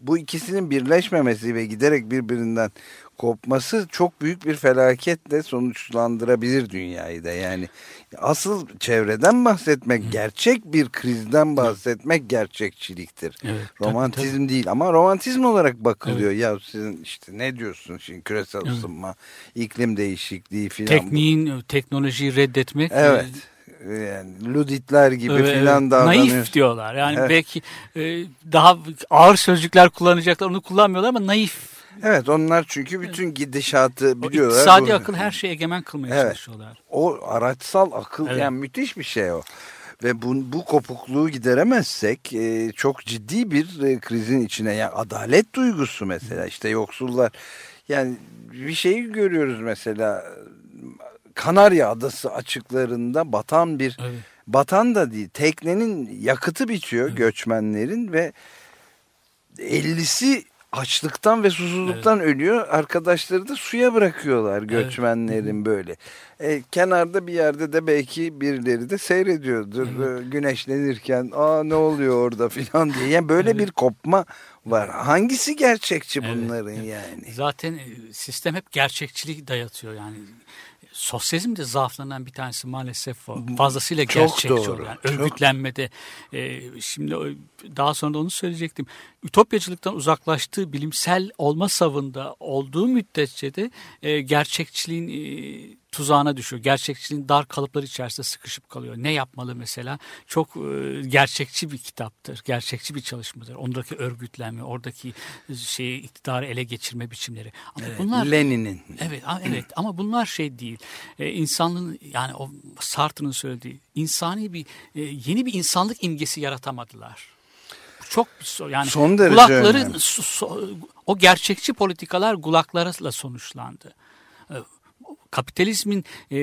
bu ikisinin birleşmemesi ve giderek birbirinden kopması çok büyük bir felaketle sonuçlandırabilir dünyayı da yani asıl çevreden bahsetmek gerçek bir krizden bahsetmek gerçekçiliktir Evet, tabii, romantizm değil ama romantizm olarak bakılıyor ya sizin işte ne diyorsun şimdi küresel Evet. ısınma iklim değişikliği filan Tekniğin, teknolojiyi reddetmek. Evet. e, yani luditler gibi Evet, filan davranıyor. Naif diyorlar. Yani Evet. belki e, daha ağır sözcükler kullanacaklar onu kullanmıyorlar ama naif. Evet onlar çünkü bütün gidişatı biliyorlar. İktisadi Bu- akıl her şeyi egemen kılmaya Evet. çalışıyorlar. O araçsal akıl Evet. yani müthiş bir şey o. Ve bu, bu kopukluğu gideremezsek e, çok ciddi bir e, krizin içine yani adalet duygusu mesela işte yoksullar yani bir şeyi görüyoruz mesela Kanarya Adası açıklarında batan bir Evet. batan da değil teknenin yakıtı bitiyor göçmenlerin ve 50'si açlıktan ve susuzluktan ölüyor. Arkadaşları da suya bırakıyorlar göçmenlerin böyle. E, kenarda bir yerde de belki birileri de seyrediyordur. E, güneşlenirken aa ne oluyor orada filan diye. Yani böyle bir kopma var. Hangisi gerçekçi bunların yani? Zaten e, sistem hep gerçekçilik dayatıyor yani. Sosyalizm de zaaflarından bir tanesi maalesef. Fazlasıyla Çok gerçekçi doğru, oluyor. Yani çok. örgütlenmede. e, şimdi daha sonra da onu söyleyecektim. Ütopyacılıktan uzaklaştığı bilimsel olma savında olduğu müddetçe de e, gerçekçiliğin e, tuzağına düşüyor. Gerçekçiliğin dar kalıpları içerisinde sıkışıp kalıyor. Ne yapmalı mesela? Çok e, gerçekçi bir kitaptır. Gerçekçi bir çalışmadır. Ondaki örgütlenme, oradaki şeyi iktidarı ele geçirme biçimleri. Ama Evet, bunlar Lenin'in. Evet, evet ama bunlar şey değil. Ee, insanlığın yani o Sartre'ın söylediği insani bir e, yeni bir insanlık imgesi yaratamadılar. Çok yani Son derece kulakların önemli. o gerçekçi politikalar kulaklarla sonuçlandı. Kapitalizmin e,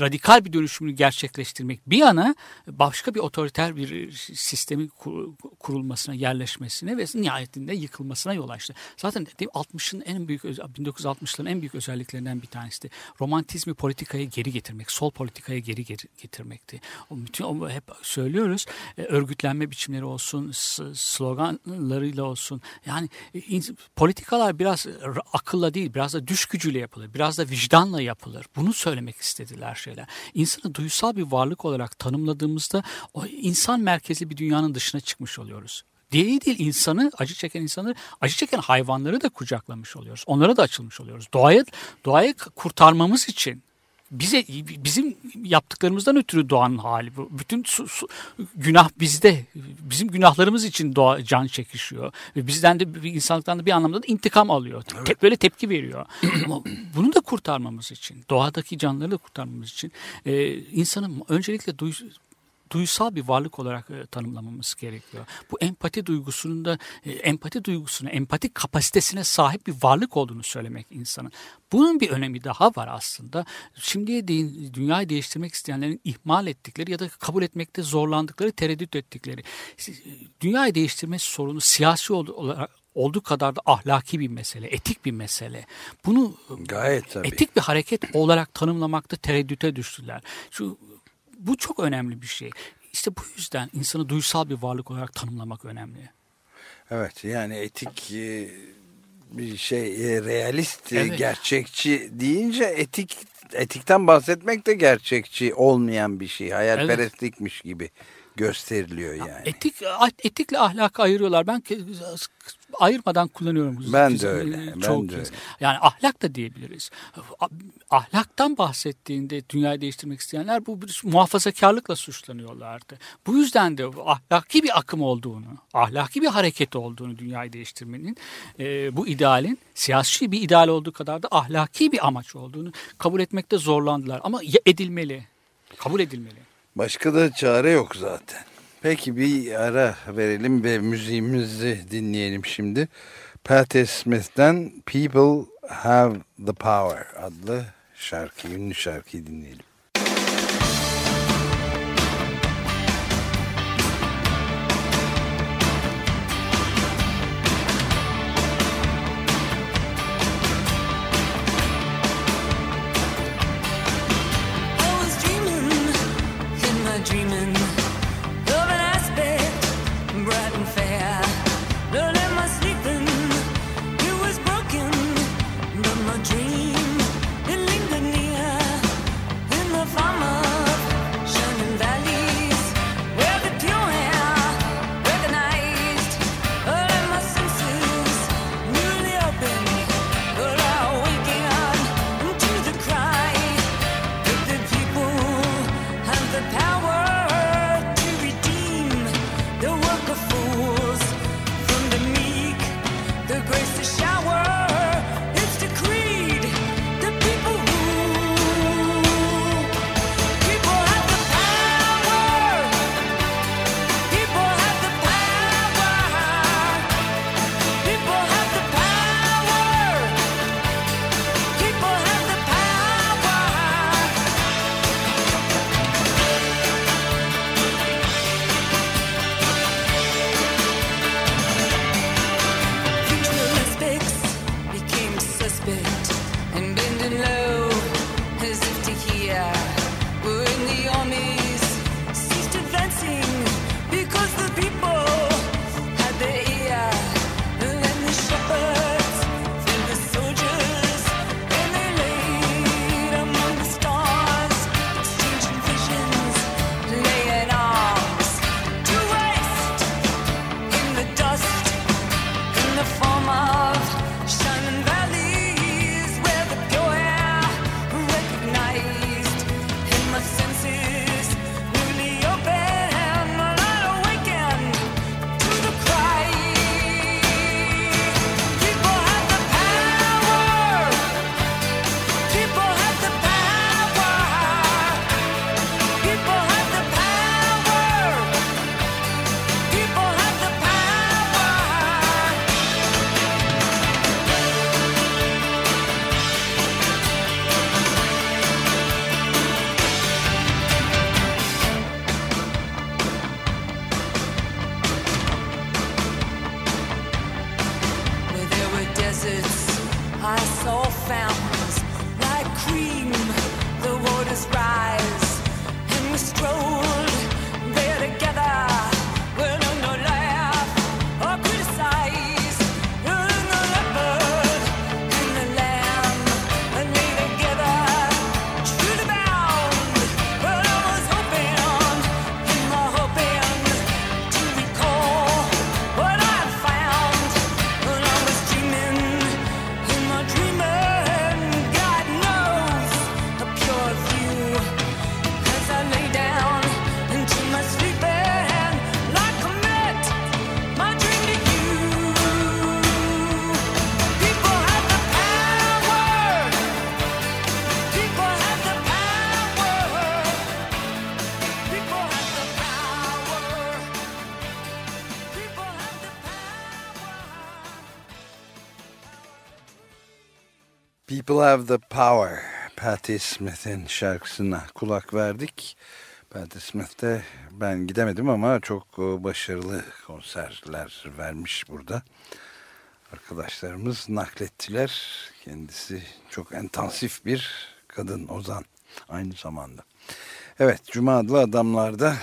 radikal bir dönüşümünü gerçekleştirmek bir yana başka bir otoriter bir sistemin kur- kurulmasına, yerleşmesine ve nihayetinde yıkılmasına yol açtı. Zaten dediğim 60'ın en büyük öz- 1960'ların en büyük özelliklerinden bir tanesi de romantizmi politikaya geri getirmek, sol politikaya geri getirmekti. O bütün o hep söylüyoruz. e, örgütlenme biçimleri olsun, sloganlarıyla olsun. Yani e, politikalar biraz akılla değil, biraz da düş gücüyle yapılır, biraz da vicdanla yapılır. Bunu söylemek istediler şeyler. İnsanı duysal bir varlık olarak tanımladığımızda o insan merkezli bir dünyanın dışına çıkmış oluyoruz. Diye değil insanı, acı çeken insanları, acı çeken hayvanları da kucaklamış oluyoruz. Onlara da açılmış oluyoruz. Doğayı, doğayı kurtarmamız için bize bizim yaptıklarımızdan ötürü doğanın hali bu. Bütün su, su- günah bizde. Bizim günahlarımız için doğa can çekişiyor ve bizden de insanlıktan da bir anlamda da intikam alıyor. Te- böyle tepki veriyor. Ama bunu da kurtarmamız için, doğadaki canlıları da kurtarmamız için e, insanı öncelikle duy- duysal bir varlık olarak e, tanımlamamız gerekiyor. Bu empati duygusunun da e, empati duygusuna, empati kapasitesine sahip bir varlık olduğunu söylemek insanın. Bunun bir önemi daha var aslında. Şimdiye değin dünyayı değiştirmek isteyenlerin ihmal ettikleri ya da kabul etmekte zorlandıkları, tereddüt ettikleri. E, Dünyayı değiştirme sorunu siyasi ol- olarak olduğu kadar da ahlaki bir mesele, etik bir mesele. Bunu Gayet tabii. etik bir hareket olarak tanımlamakta tereddüte düştüler. Şu bu çok önemli bir şey. İşte bu yüzden insanı duysal bir varlık olarak tanımlamak önemli. Evet yani etik e, bir şey e, realist, e, Evet. gerçekçi deyince etik etikten bahsetmek de gerçekçi olmayan bir şey. Hayalperestlikmiş gibi gösteriliyor yani. Etik etikle ahlakı ayırıyorlar. Ben ayırmadan kullanıyorum. Ben de Bizim, öyle, e, ben çoğu de kez. öyle. Yani ahlak da diyebiliriz. Ahlaktan bahsettiğinde dünyayı değiştirmek isteyenler bu bir muhafazakarlıkla suçlanıyorlardı. Bu yüzden de ahlaki bir akım olduğunu, ahlaki bir hareket olduğunu dünyayı değiştirmenin, e, bu idealin siyasi bir ideal olduğu kadar da ahlaki bir amaç olduğunu kabul etmekte zorlandılar. Ama edilmeli, kabul edilmeli. Başka da çare yok zaten. Peki bir ara verelim ve müziğimizi dinleyelim şimdi. Patti Smith'ten People Have the Power adlı şarkı, ünlü şarkıyı dinleyelim. People Have the Power. Patti Smith'in şarkısına kulak verdik. Patti Smith de ben gidemedim ama çok e, başarılı konserler vermiş burada. Arkadaşlarımız naklettiler. Kendisi çok intensif bir kadın ozan aynı zamanda. Evet Cuma adlı adamlarda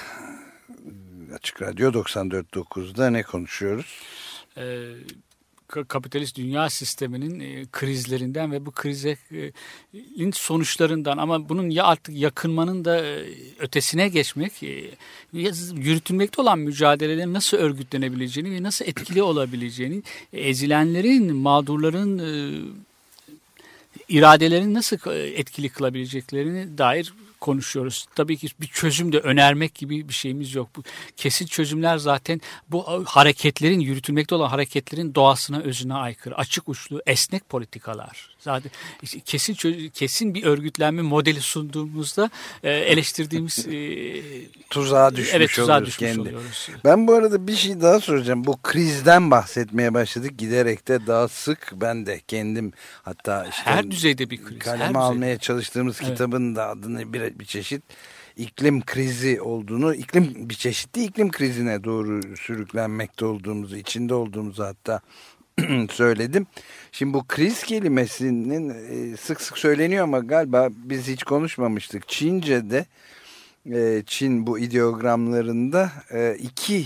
e, Açık Radyo 94.9'da ne konuşuyoruz? e, ka- kapitalist dünya sisteminin e, krizlerinden ve bu krizin sonuçlarından ama bunun ya artık yakınmanın da e, ötesine geçmek, e, yürütülmekte olan mücadelelerin nasıl örgütlenebileceğini ve nasıl etkili olabileceğini, e, ezilenlerin, mağdurların e, iradelerini nasıl e, etkili kılabileceklerini dair konuşuyoruz. Tabii ki bir çözüm de önermek gibi bir şeyimiz yok. Bu kesin çözümler zaten bu hareketlerin yürütülmekte olan hareketlerin doğasına, özüne aykırı. Açık uçlu, esnek politikalar. Zaten kesin kesin bir örgütlenme modeli sunduğumuzda e, eleştirdiğimiz e, tuzağa düşmüş evet, tuzağa oluyoruz düşmüş kendi. oluyoruz. Ben bu arada bir şey daha soracağım. Bu krizden bahsetmeye başladık. Giderek de daha sık ben de kendim hatta işte Her düzeyde bir kriz. her kaleme düzeyde. almaya çalıştığımız Evet. kitabın da adını bir, bir çeşit iklim krizi olduğunu, iklim bir çeşitli iklim krizine doğru sürüklenmekte olduğumuzu, içinde olduğumuzu hatta söyledim. Şimdi bu kriz kelimesinin e, sık sık söyleniyor ama galiba biz hiç konuşmamıştık. Çince'de e, Çin bu ideogramlarında e, iki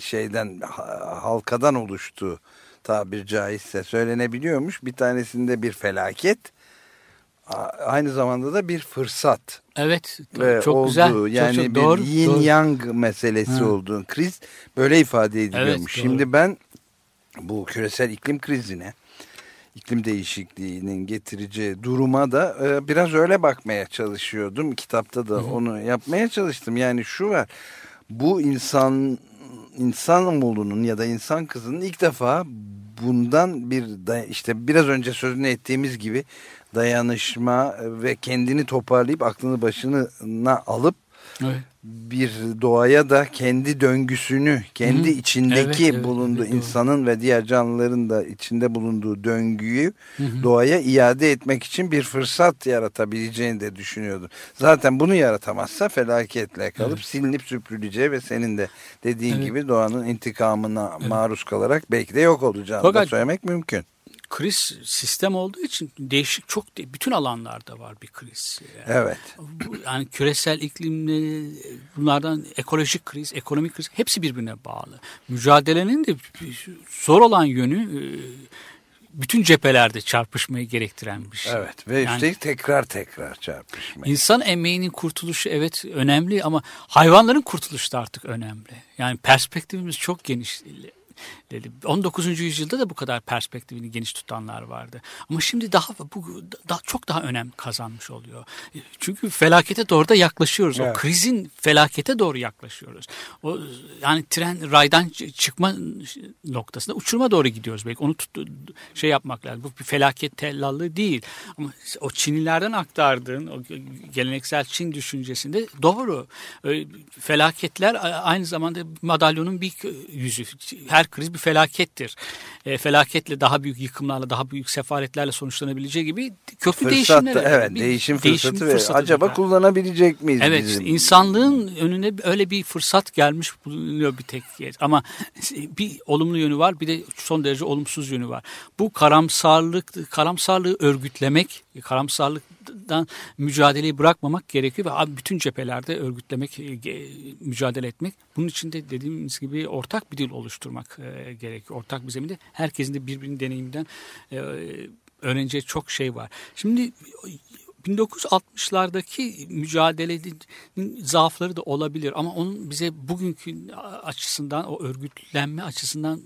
şeyden ha- halkadan oluştuğu tabir caizse söylenebiliyormuş. Bir tanesinde bir felaket aynı zamanda da bir fırsat. Evet, çok olduğu, güzel. Çok- Yani çok bir doğru, yin doğru. yang meselesi Ha. olduğu kriz böyle ifade ediliyormuş. Evet, doğru. Şimdi ben bu küresel iklim krizine iklim değişikliğinin getireceği duruma da e, biraz öyle bakmaya çalışıyordum. Kitapta da onu yapmaya çalıştım. Yani şu var. Bu insan insanoğlunun ya da insan kızının ilk defa bundan bir işte biraz önce sözünü ettiğimiz gibi dayanışma ve kendini toparlayıp aklını başına alıp Evet. bir doğaya da kendi döngüsünü, kendi Hı hı. içindeki Evet, evet, bulunduğu evet, doğru. insanın ve diğer canlıların da içinde bulunduğu döngüyü Hı hı. doğaya iade etmek için bir fırsat yaratabileceğini de düşünüyordum. Zaten bunu yaratamazsa felaketle kalıp silinip süpürüleceği ve senin de dediğin Evet. gibi doğanın intikamına maruz kalarak belki de yok olacağını da Fakat- söylemek mümkün. Kriz sistem olduğu için değişik çok bütün alanlarda var bir kriz. Yani, Evet. bu- yani küresel iklimle bunlardan ekolojik kriz, ekonomik kriz hepsi birbirine bağlı. Mücadelenin de zor olan yönü e, bütün cephelerde çarpışmayı gerektiren bir şey. Evet ve Yani- üstelik tekrar tekrar çarpışma. İnsan emeğinin kurtuluşu evet önemli ama hayvanların kurtuluşu da artık önemli. Yani perspektifimiz çok geniş. Dedi. 19. yüzyılda da bu kadar perspektifini geniş tutanlar vardı. Ama şimdi daha bu daha çok daha önem kazanmış oluyor. Çünkü felakete doğru da yaklaşıyoruz. Evet. O krizin felakete doğru yaklaşıyoruz. O yani tren raydan çıkma noktasında uçuruma doğru gidiyoruz belki. Onu tut, şey yapmak lazım. Bu bir felaket tellallığı değil. Ama o Çinlilerden aktardığın o geleneksel Çin düşüncesinde doğru. Felaketler aynı zamanda madalyonun bir yüzü. Her kriz bir felakettir. E, felaketle daha büyük yıkımlarla, daha büyük sefaretlerle sonuçlanabileceği gibi köklü Fırsat değişimler. evet Bir değişim fırsatı ve fırsatıdır. acaba kullanabilecek miyiz Evet bizim? insanlığın önüne öyle bir fırsat gelmiş bulunuyor bir tek. Ama bir olumlu yönü var bir de son derece olumsuz yönü var. Bu karamsarlık karamsarlığı örgütlemek, karamsarlık açısından mücadeleyi bırakmamak gerekiyor ve bütün cephelerde örgütlemek, e, mücadele etmek. Bunun için de dediğimiz gibi ortak bir dil oluşturmak e, gerekiyor. Ortak bir zeminde herkesin de birbirinin deneyiminden e, öğreneceği çok şey var. Şimdi 1960'lardaki mücadelenin zaafları da olabilir ama onun bize bugünkü açısından o örgütlenme açısından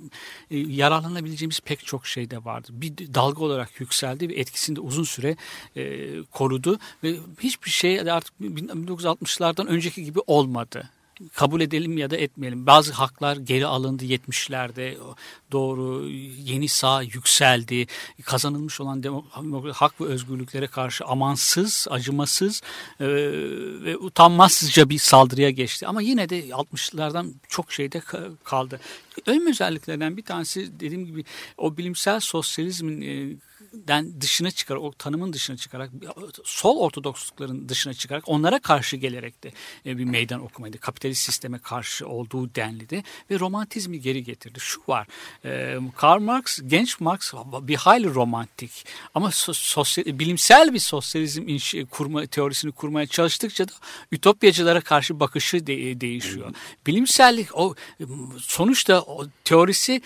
e, yararlanabileceğimiz pek çok şey de vardı. Bir dalga olarak yükseldi ve etkisini de uzun süre e, korudu ve hiçbir şey artık 1960'lardan önceki gibi olmadı kabul edelim ya da etmeyelim. Bazı haklar geri alındı 70'lerde doğru yeni sağ yükseldi. Kazanılmış olan demok- hak ve özgürlüklere karşı amansız, acımasız e, ve utanmazca bir saldırıya geçti. Ama yine de 60'lardan çok şeyde ka- kaldı. Ön özelliklerinden bir tanesi dediğim gibi o bilimsel sosyalizmin e, den dışına çıkarak, o tanımın dışına çıkarak, sol ortodokslukların dışına çıkarak onlara karşı gelerek de e, bir meydan okumaydı. Kapitalist sisteme karşı olduğu denlidi ve romantizmi geri getirdi. Şu var, e, Karl Marx, genç Marx bir hayli romantik ama sosyal, bilimsel bir sosyalizm inşi, kurma, teorisini kurmaya çalıştıkça da ütopyacılara karşı bakışı de, değişiyor. Bilimsellik o sonuçta o teorisi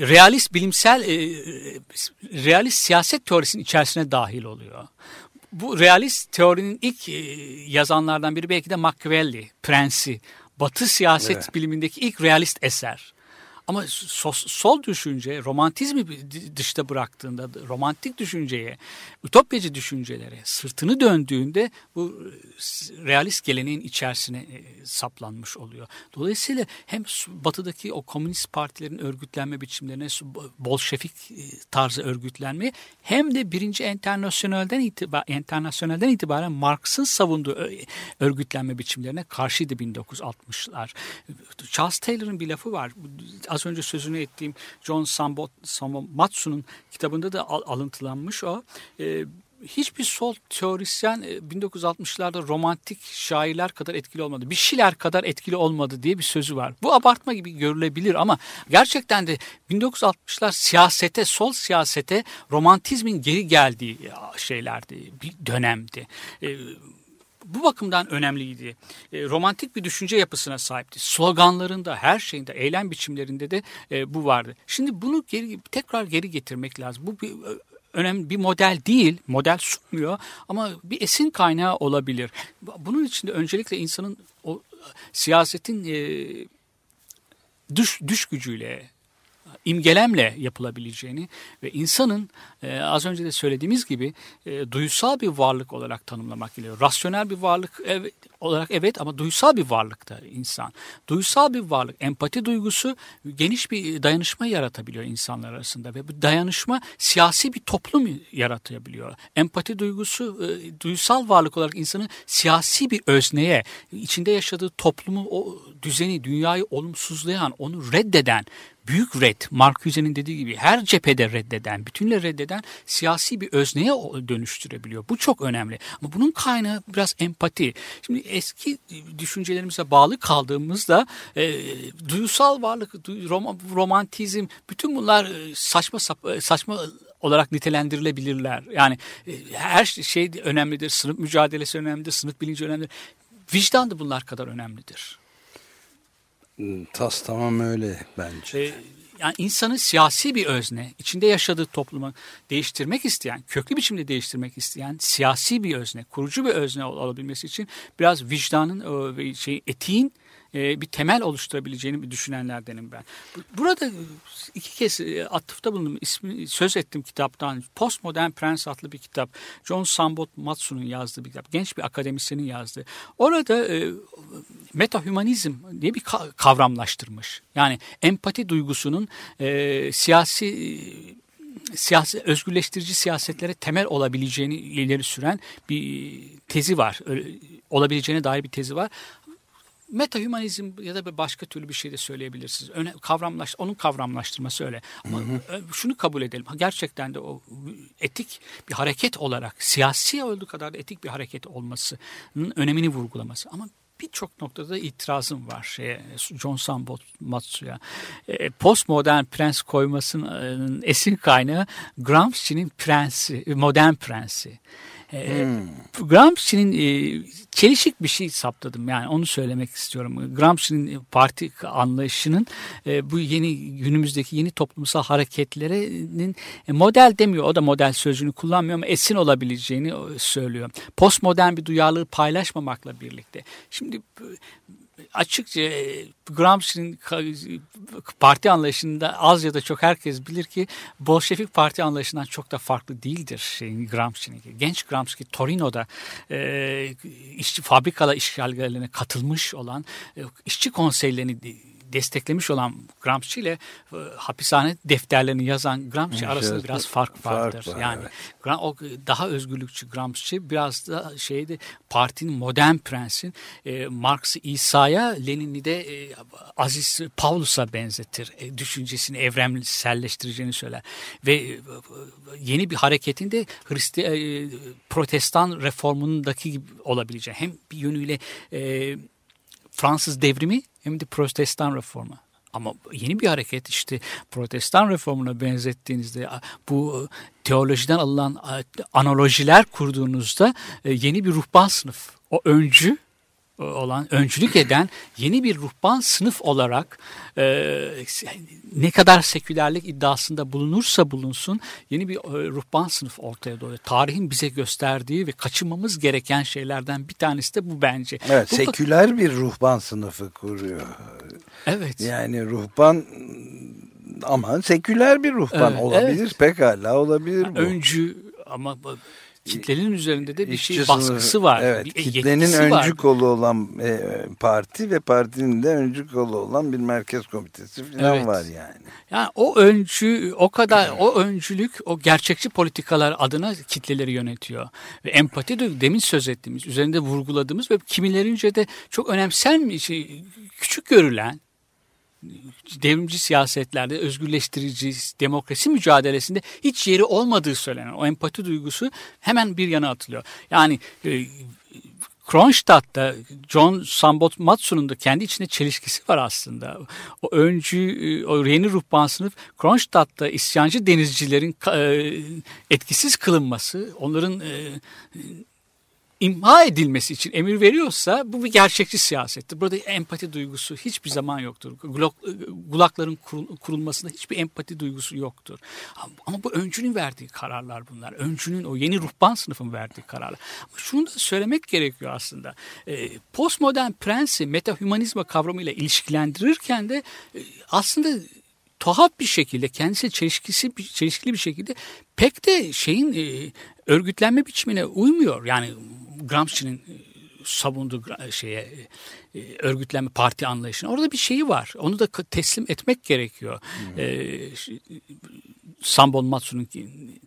realist bilimsel e, realist siyaset teorisinin içerisine dahil oluyor. Bu realist teorinin ilk yazanlardan biri belki de Machiavelli, Prensi. Batı siyaset evet. bilimindeki ilk realist eser. Ama sol, sol düşünce romantizmi dışta bıraktığında romantik düşünceye, ütopyacı düşüncelere sırtını döndüğünde bu realist geleneğin içerisine saplanmış oluyor. Dolayısıyla hem batıdaki o komünist partilerin örgütlenme biçimlerine, bolşevik tarzı örgütlenme hem de birinci internasyonelden itibaren, internasyonelden itibaren Marx'ın savunduğu örgütlenme biçimlerine karşıydı 1960'lar. Charles Taylor'ın bir lafı var az önce sözünü ettiğim John Sambot, Matsu'nun kitabında da alıntılanmış o. E, hiçbir sol teorisyen 1960'larda romantik şairler kadar etkili olmadı. Bir Schiller kadar etkili olmadı diye bir sözü var. Bu abartma gibi görülebilir ama gerçekten de 1960'lar siyasete, sol siyasete romantizmin geri geldiği şeylerdi, bir dönemdi. Bu bakımdan önemliydi. E, romantik bir düşünce yapısına sahipti. Sloganlarında, her şeyinde, eylem biçimlerinde de e, bu vardı. Şimdi bunu geri, tekrar geri getirmek lazım. Bu bir önemli bir model değil, model sunmuyor ama bir esin kaynağı olabilir. Bunun için de öncelikle insanın o siyasetin e, düş, düş gücüyle, imgelemle yapılabileceğini ve insanın e, az önce de söylediğimiz gibi e, duysal bir varlık olarak tanımlamak geliyor. Rasyonel bir varlık evet, olarak evet ama duysal bir varlık da insan. Duysal bir varlık, empati duygusu geniş bir dayanışma yaratabiliyor insanlar arasında ve bu dayanışma siyasi bir toplum yaratabiliyor. Empati duygusu e, duysal varlık olarak insanı siyasi bir özneye, içinde yaşadığı toplumu, o düzeni, dünyayı olumsuzlayan, onu reddeden büyük red, Marcuse'nin dediği gibi her cephede reddeden, bütünle reddeden siyasi bir özneye dönüştürebiliyor. Bu çok önemli. Ama bunun kaynağı biraz empati. Şimdi eski düşüncelerimize bağlı kaldığımızda e, duygusal varlık, du, rom, romantizm, bütün bunlar e, saçma e, saçma olarak nitelendirilebilirler. Yani e, her şey önemlidir. Sınıf mücadelesi önemlidir, sınıf bilinci önemlidir. Vicdan da bunlar kadar önemlidir. Tas tamam öyle bence. Ee, yani insanı siyasi bir özne, içinde yaşadığı toplumu değiştirmek isteyen, köklü biçimde değiştirmek isteyen siyasi bir özne, kurucu bir özne olabilmesi için biraz vicdanın ve şey etiğin bir temel oluşturabileceğini düşünenlerdenim ben. Burada iki kez atıfta bulundum. İsmi, söz ettim kitaptan. Postmodern Prens adlı bir kitap. John Sambot Matsu'nun yazdığı bir kitap. Genç bir akademisyenin yazdığı. Orada e, metahumanizm diye bir kavramlaştırmış. Yani empati duygusunun e, siyasi siyasi özgürleştirici siyasetlere temel olabileceğini ileri süren bir tezi var. Olabileceğine dair bir tezi var metahumanizm ya da başka türlü bir şey de söyleyebilirsiniz. Öne, kavramlaş, onun kavramlaştırması öyle. Ama hı hı. şunu kabul edelim. Gerçekten de o etik bir hareket olarak siyasi olduğu kadar da etik bir hareket olmasının önemini vurgulaması. Ama birçok noktada itirazım var şeye, John Sambot Matsu'ya. E, postmodern prens koymasının esin kaynağı Gramsci'nin prensi, modern prensi. E, Gramsci'nin e, çelişik bir şey saptadım yani onu söylemek istiyorum. Gramsci'nin parti anlayışının e, bu yeni günümüzdeki yeni toplumsal hareketlerinin e, model demiyor. O da model sözcüğünü kullanmıyor ama esin olabileceğini e, söylüyor. Postmodern bir duyarlılığı paylaşmamakla birlikte. Şimdi e, açıkça e, Gramsci'nin parti anlayışında az ya da çok herkes bilir ki Bolşevik parti anlayışından çok da farklı değildir şeyin Gramsci'nin. Genç Gramsci Torino'da e, işçi fabrikalar işgallerine katılmış olan e, işçi konseylerini desteklemiş olan Gramsci ile e, hapishane defterlerini yazan Gramsci Evet, arasında biraz fark Fark vardır. var, yani evet. O daha özgürlükçü Gramsci biraz da şeyde partinin modern prensin e, Marx'ı İsa'ya Lenin'i de e, Aziz Pavlus'a benzetir. E, düşüncesini evrenselleştireceğini söyler. Ve e, yeni bir hareketin de Hristiyan e, protestan reformundaki gibi olabileceği hem bir yönüyle e, Fransız devrimi hem de protestan reformu. Ama yeni bir hareket işte protestan reformuna benzettiğinizde bu teolojiden alınan analojiler kurduğunuzda e, yeni bir ruhban sınıf, o öncü e, olan, öncülük eden yeni bir ruhban sınıf olarak e, ne kadar sekülerlik iddiasında bulunursa bulunsun yeni bir e, ruhban sınıf ortaya doğuyor. Tarihin bize gösterdiği ve kaçınmamız gereken şeylerden bir tanesi de bu bence. Evet bu, seküler bir ruhban sınıfı kuruyor. Evet. Yani ruhban ama seküler bir ruhban Evet, olabilir. evet. Pekala olabilir bu. Öncü ama kitlenin üzerinde de bir İşçi şey sınıfı- baskısı var. Evet, bir kitlenin öncü var. kolu olan e, parti ve partinin de öncü kolu olan bir merkez komitesi falan Evet. var yani. Yani o öncü, o kadar o öncülük, o gerçekçi politikalar adına kitleleri yönetiyor. Ve empati de demin söz ettiğimiz, üzerinde vurguladığımız ve kimilerince de çok önemsenmiş, şey, küçük görülen devrimci siyasetlerde özgürleştirici demokrasi mücadelesinde hiç yeri olmadığı söylenen o empati duygusu hemen bir yana atılıyor. Yani e, Kronstadt'ta John Sambot Matsu'nun da kendi içinde çelişkisi var aslında. O öncü, e, o yeni ruhban sınıf Kronstadt'ta isyancı denizcilerin e, etkisiz kılınması, onların e, imha edilmesi için emir veriyorsa bu bir gerçekçi siyasettir. Burada empati duygusu hiçbir zaman yoktur. Gulak, gulakların kurul- kurulmasında hiçbir empati duygusu yoktur. Ama bu öncünün verdiği kararlar bunlar. Öncünün o yeni ruhban sınıfın verdiği kararlar. Ama şunu da söylemek gerekiyor aslında. E, postmodern prensi metahümanizma kavramıyla ilişkilendirirken de e, aslında tuhaf bir şekilde kendisi çelişkisi çelişkili bir şekilde pek de şeyin e, örgütlenme biçimine uymuyor. Yani Gramsci'nin e, savunduğu gra- şeye e, örgütlenme parti anlayışına orada bir şeyi var. Onu da teslim etmek gerekiyor. E, ş- Sambon Matsu'nun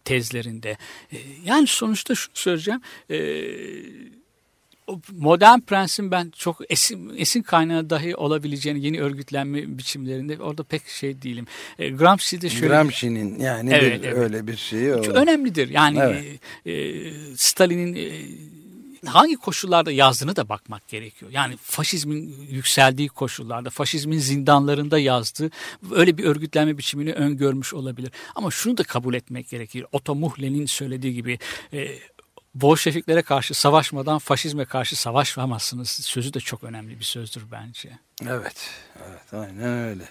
tezlerinde. E, yani sonuçta şunu söyleyeceğim. E, o modern prensin ben çok esin, esin kaynağı dahi olabileceğini yeni örgütlenme biçimlerinde orada pek şey değilim. E, Gramsci'de şöyle... Gramsci'nin yani Evet, bir, evet. öyle bir şeyi Çok önemlidir. Yani Evet. e, e, Stalin'in e, hangi koşullarda yazdığını da bakmak gerekiyor. Yani faşizmin yükseldiği koşullarda, faşizmin zindanlarında yazdığı öyle bir örgütlenme biçimini öngörmüş olabilir. Ama şunu da kabul etmek gerekir. Otto Muhle'nin söylediği gibi e, Bolşeviklere karşı savaşmadan faşizme karşı savaşamazsınız. Sözü de çok önemli bir sözdür bence. Evet, evet aynen öyle.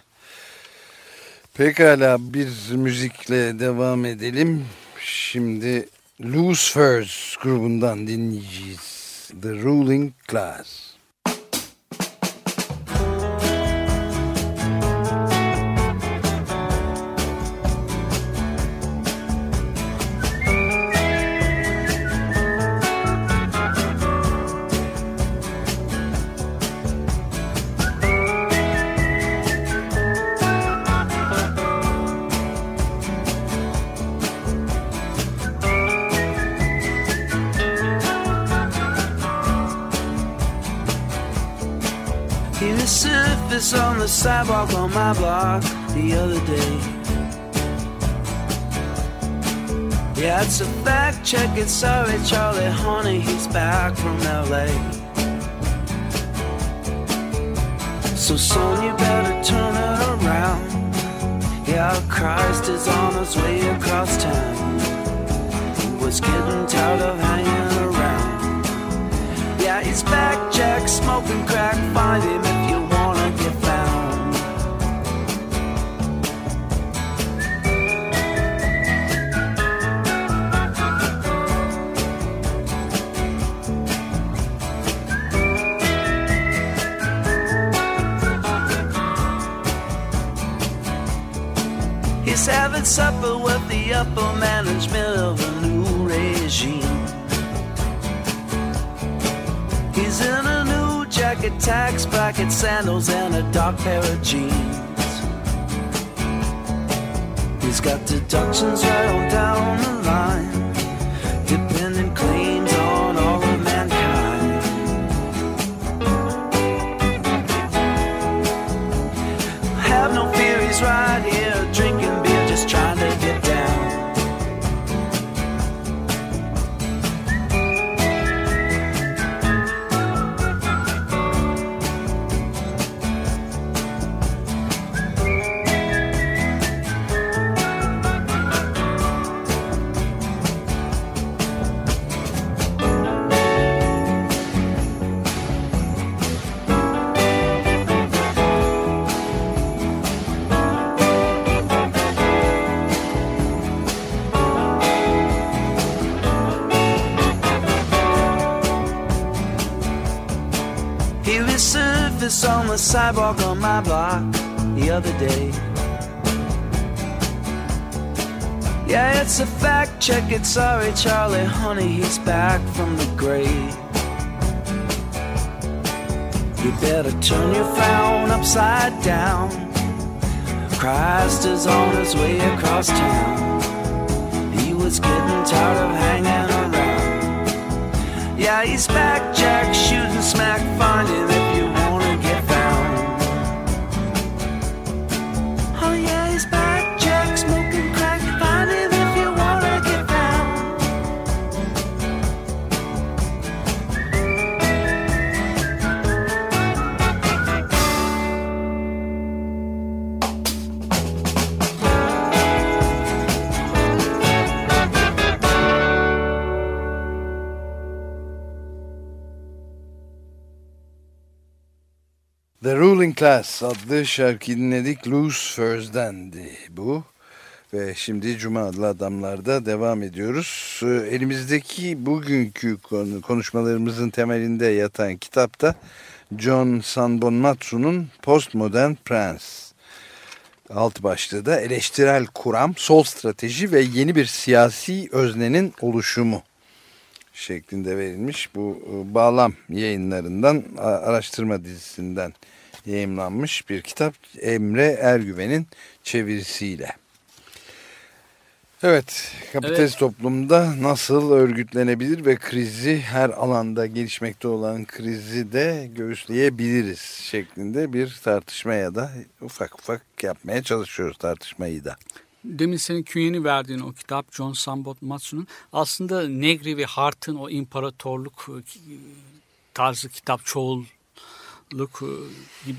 Pekala bir müzikle devam edelim. Şimdi Lucifers grubundan dinleyeceğiz. The Ruling Class. Sidewalk on my block the other day. Yeah, it's a fact check it. Sorry, Charlie, honey, he's back from LA. So, son, you better turn it around. Yeah, Christ is on his way across town. Was getting tired of hanging around. Yeah, he's back, Jack, smoking crack. Find him if you wanna get Having supper with the upper management of a new regime. He's in a new jacket, tax bracket, sandals, and a dark pair of jeans. He's got deductions right on down the line, dependent claims on all of mankind. Have no fear, he's right here, sidewalk on my block the other day. Yeah, it's a fact, check it. Sorry, Charlie, honey, he's back from the grave. You better turn your frown upside down. Christ is on his way across town. He was getting tired of hanging around. Yeah, he's back, Jack, shooting smack. Find Class adlı şarkı dinledik. Loose Furs'dendi bu. Ve şimdi Cuma adlı adamlarda devam ediyoruz. Ee, Elimizdeki bugünkü konu- konuşmalarımızın temelinde yatan kitapta John Sanbonmatsu'nun Postmodern Prince. Alt başlığı da eleştirel kuram, sol strateji ve yeni bir siyasi öznenin oluşumu şeklinde verilmiş. Bu e, bağlam yayınlarından araştırma dizisinden yayımlanmış bir kitap Emre Ergüven'in çevirisiyle. Evet, kapitalist Evet. toplumda nasıl örgütlenebilir ve krizi her alanda gelişmekte olan krizi de göğüsleyebiliriz şeklinde bir tartışma ya da ufak ufak yapmaya çalışıyoruz tartışmayı da. Demin senin künyeni verdiğin o kitap John Sambot Matsu'nun aslında Negri ve Hart'ın o imparatorluk e, tarzı kitap çoğulluk e, gibi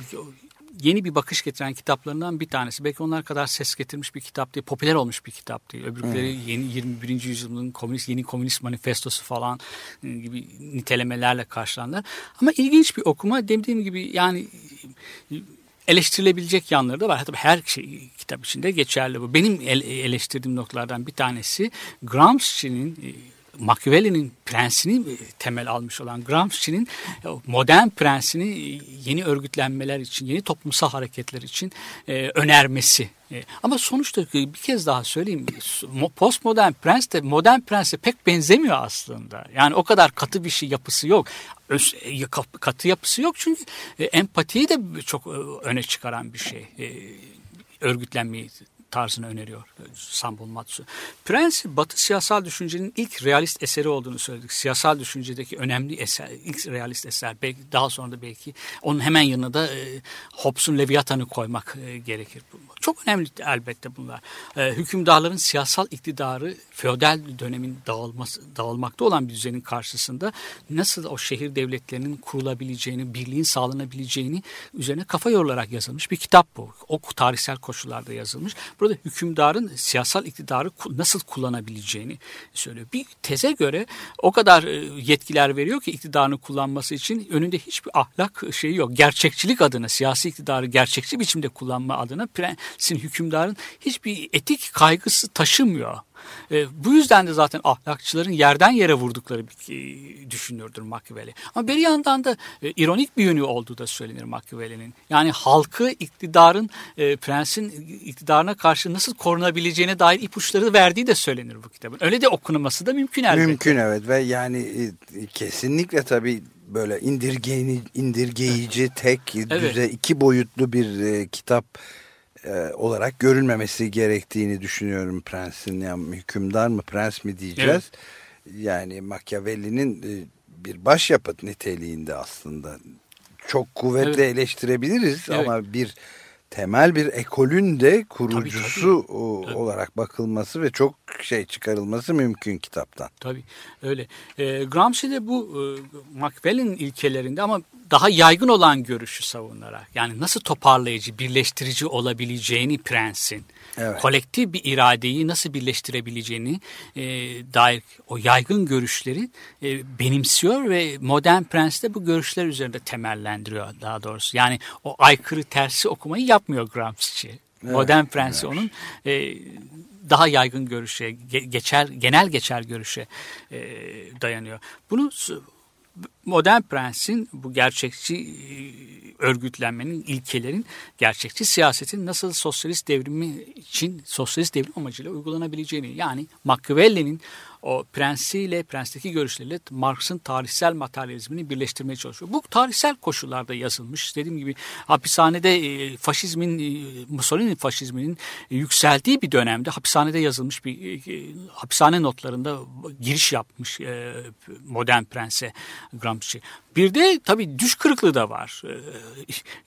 yeni bir bakış getiren kitaplarından bir tanesi. Belki onlar kadar ses getirmiş bir kitap değil, popüler olmuş bir kitap değil. Öbürleri Hmm. yeni 21. yüzyılın komünist yeni komünist manifestosu falan e, gibi nitelemelerle karşılanlar. Ama ilginç bir okuma. Dediğim gibi yani e, eleştirilebilecek yanları da var. Tabii her şey kitap içinde geçerli bu. Benim el- eleştirdiğim noktalardan bir tanesi Gramsci'nin e, Machiavelli'nin prensini e, temel almış olan Gramsci'nin e, modern prensini e, yeni örgütlenmeler için, yeni toplumsal hareketler için önermesi. Ama sonuçta bir kez daha söyleyeyim mo- postmodern prens de modern prense pek benzemiyor aslında. Yani o kadar katı bir şey yapısı yok. Öz- ka- katı yapısı yok çünkü empatiyi de çok öne çıkaran bir şey. Örgütlenmeyi tarzını öneriyor e, Sambon Matsu. Prens Batı siyasal düşüncenin ilk realist eseri olduğunu söyledik. Siyasal düşüncedeki önemli eser, ilk realist eser. Belki daha sonra da belki onun hemen yanına da e, Hobbes'un Leviathan'ı koymak e, gerekir. Çok önemli elbette bunlar. E, hükümdarların siyasal iktidarı feodal dönemin dağılması, dağılmakta olan bir düzenin karşısında nasıl o şehir devletlerinin kurulabileceğini, birliğin sağlanabileceğini üzerine kafa yorularak yazılmış bir kitap bu. O tarihsel koşullarda yazılmış. Burada hükümdarın siyasal iktidarı nasıl kullanabileceğini söylüyor. Bir teze göre o kadar e, yetkiler veriyor ki iktidarını kullanması için önünde hiçbir ahlak şeyi yok. Gerçekçilik adına siyasi iktidarı gerçekçi biçimde kullanma adına prensin hükümdarın hiçbir etik kaygısı taşımıyor. E, bu yüzden de zaten ahlakçıların yerden yere vurdukları bir e, düşünürdür Machiavelli. Ama bir yandan da e, ironik bir yönü olduğu da söylenir Machiavelli'nin. Yani halkı iktidarın e, prensin iktidarına karşı nasıl korunabileceğine dair ipuçları verdiği de söylenir bu kitabın. Öyle de okunması da mümkün elbette. Mümkün evet ve yani e, kesinlikle tabii böyle indirgeyini, indirgeyici tek düze iki boyutlu bir e, kitap e, olarak görülmemesi gerektiğini düşünüyorum Prens'in. Yani hükümdar mı prens mi diyeceğiz. Yani Machiavelli'nin e, bir başyapıt niteliğinde aslında. Çok kuvvetle Evet. eleştirebiliriz Evet. ama bir temel bir ekolün de kurucusu o- olarak bakılması ve çok şey çıkarılması mümkün kitaptan. Tabii öyle. E, Gramsci de bu e, Machiavelli'nin ilkelerinde ama daha yaygın olan görüşü savunarak yani nasıl toparlayıcı, birleştirici olabileceğini prensin, Evet. kolektif bir iradeyi nasıl birleştirebileceğini e, dair o yaygın görüşleri e, benimsiyor ve modern prens de bu görüşler üzerinde temellendiriyor daha doğrusu. Yani o aykırı tersi okumayı yapmıyor Gramsci. Evet, Modern prensi onun e, daha yaygın görüşe, ge- geçer genel geçer görüşe e, dayanıyor. Bunu modern prensin bu gerçekçi e, örgütlenmenin ilkelerin gerçekçi siyasetin nasıl sosyalist devrimi için sosyalist devrim amacıyla uygulanabileceğini yani Machiavelli'nin o prensiyle, prensteki görüşleriyle Marx'ın tarihsel materyalizmini birleştirmeye çalışıyor. Bu tarihsel koşullarda yazılmış. Dediğim gibi hapishanede e, faşizmin, e, Mussolini faşizminin e, yükseldiği bir dönemde hapishanede yazılmış bir e, e, hapishane notlarında giriş yapmış modern prense Gramsci. Bir de tabii düş kırıklığı da var. E,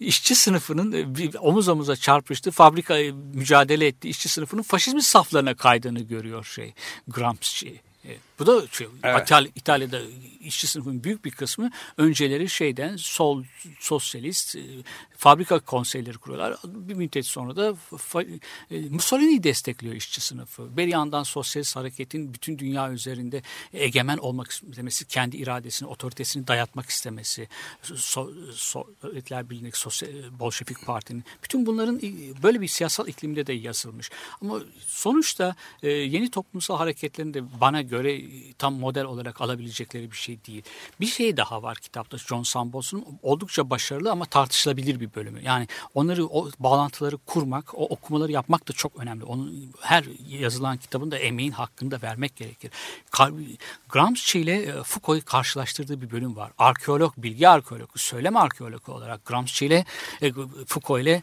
işçi sınıfının e, omuz omuza çarpıştığı, fabrika mücadele ettiği işçi sınıfının faşizmin saflarına kaydığını görüyor şey Gramsci. E, Bu da şey, İtal- İtalya'da işçi sınıfının büyük bir kısmı önceleri şeyden sol sosyalist e, fabrika konseyleri kuruyorlar. Bir müddet sonra da e, Mussolini'yi destekliyor işçi sınıfı. Bir yandan sosyalist hareketin bütün dünya üzerinde egemen olmak istemesi, kendi iradesini, otoritesini dayatmak istemesi, so, Sovyetler Birliği'ndeki Sosyal, Bolşevik Parti'nin bütün bunların e, böyle bir siyasal iklimde de yazılmış. Ama sonuçta e, yeni toplumsal hareketlerin de bana göre e, tam model olarak alabilecekleri bir şey değil. Bir şey daha var kitapta John Sambols'un oldukça başarılı ama tartışılabilir bir bölümü. Yani onları o bağlantıları kurmak, o okumaları yapmak da çok önemli. Onun her yazılan kitabın da emeğin hakkını da vermek gerekir. Gramsci ile e, Foucault'u karşılaştırdığı bir bölüm var. Arkeolog, bilgi arkeologu, söylem arkeologu olarak Gramsci ile e, Foucault ile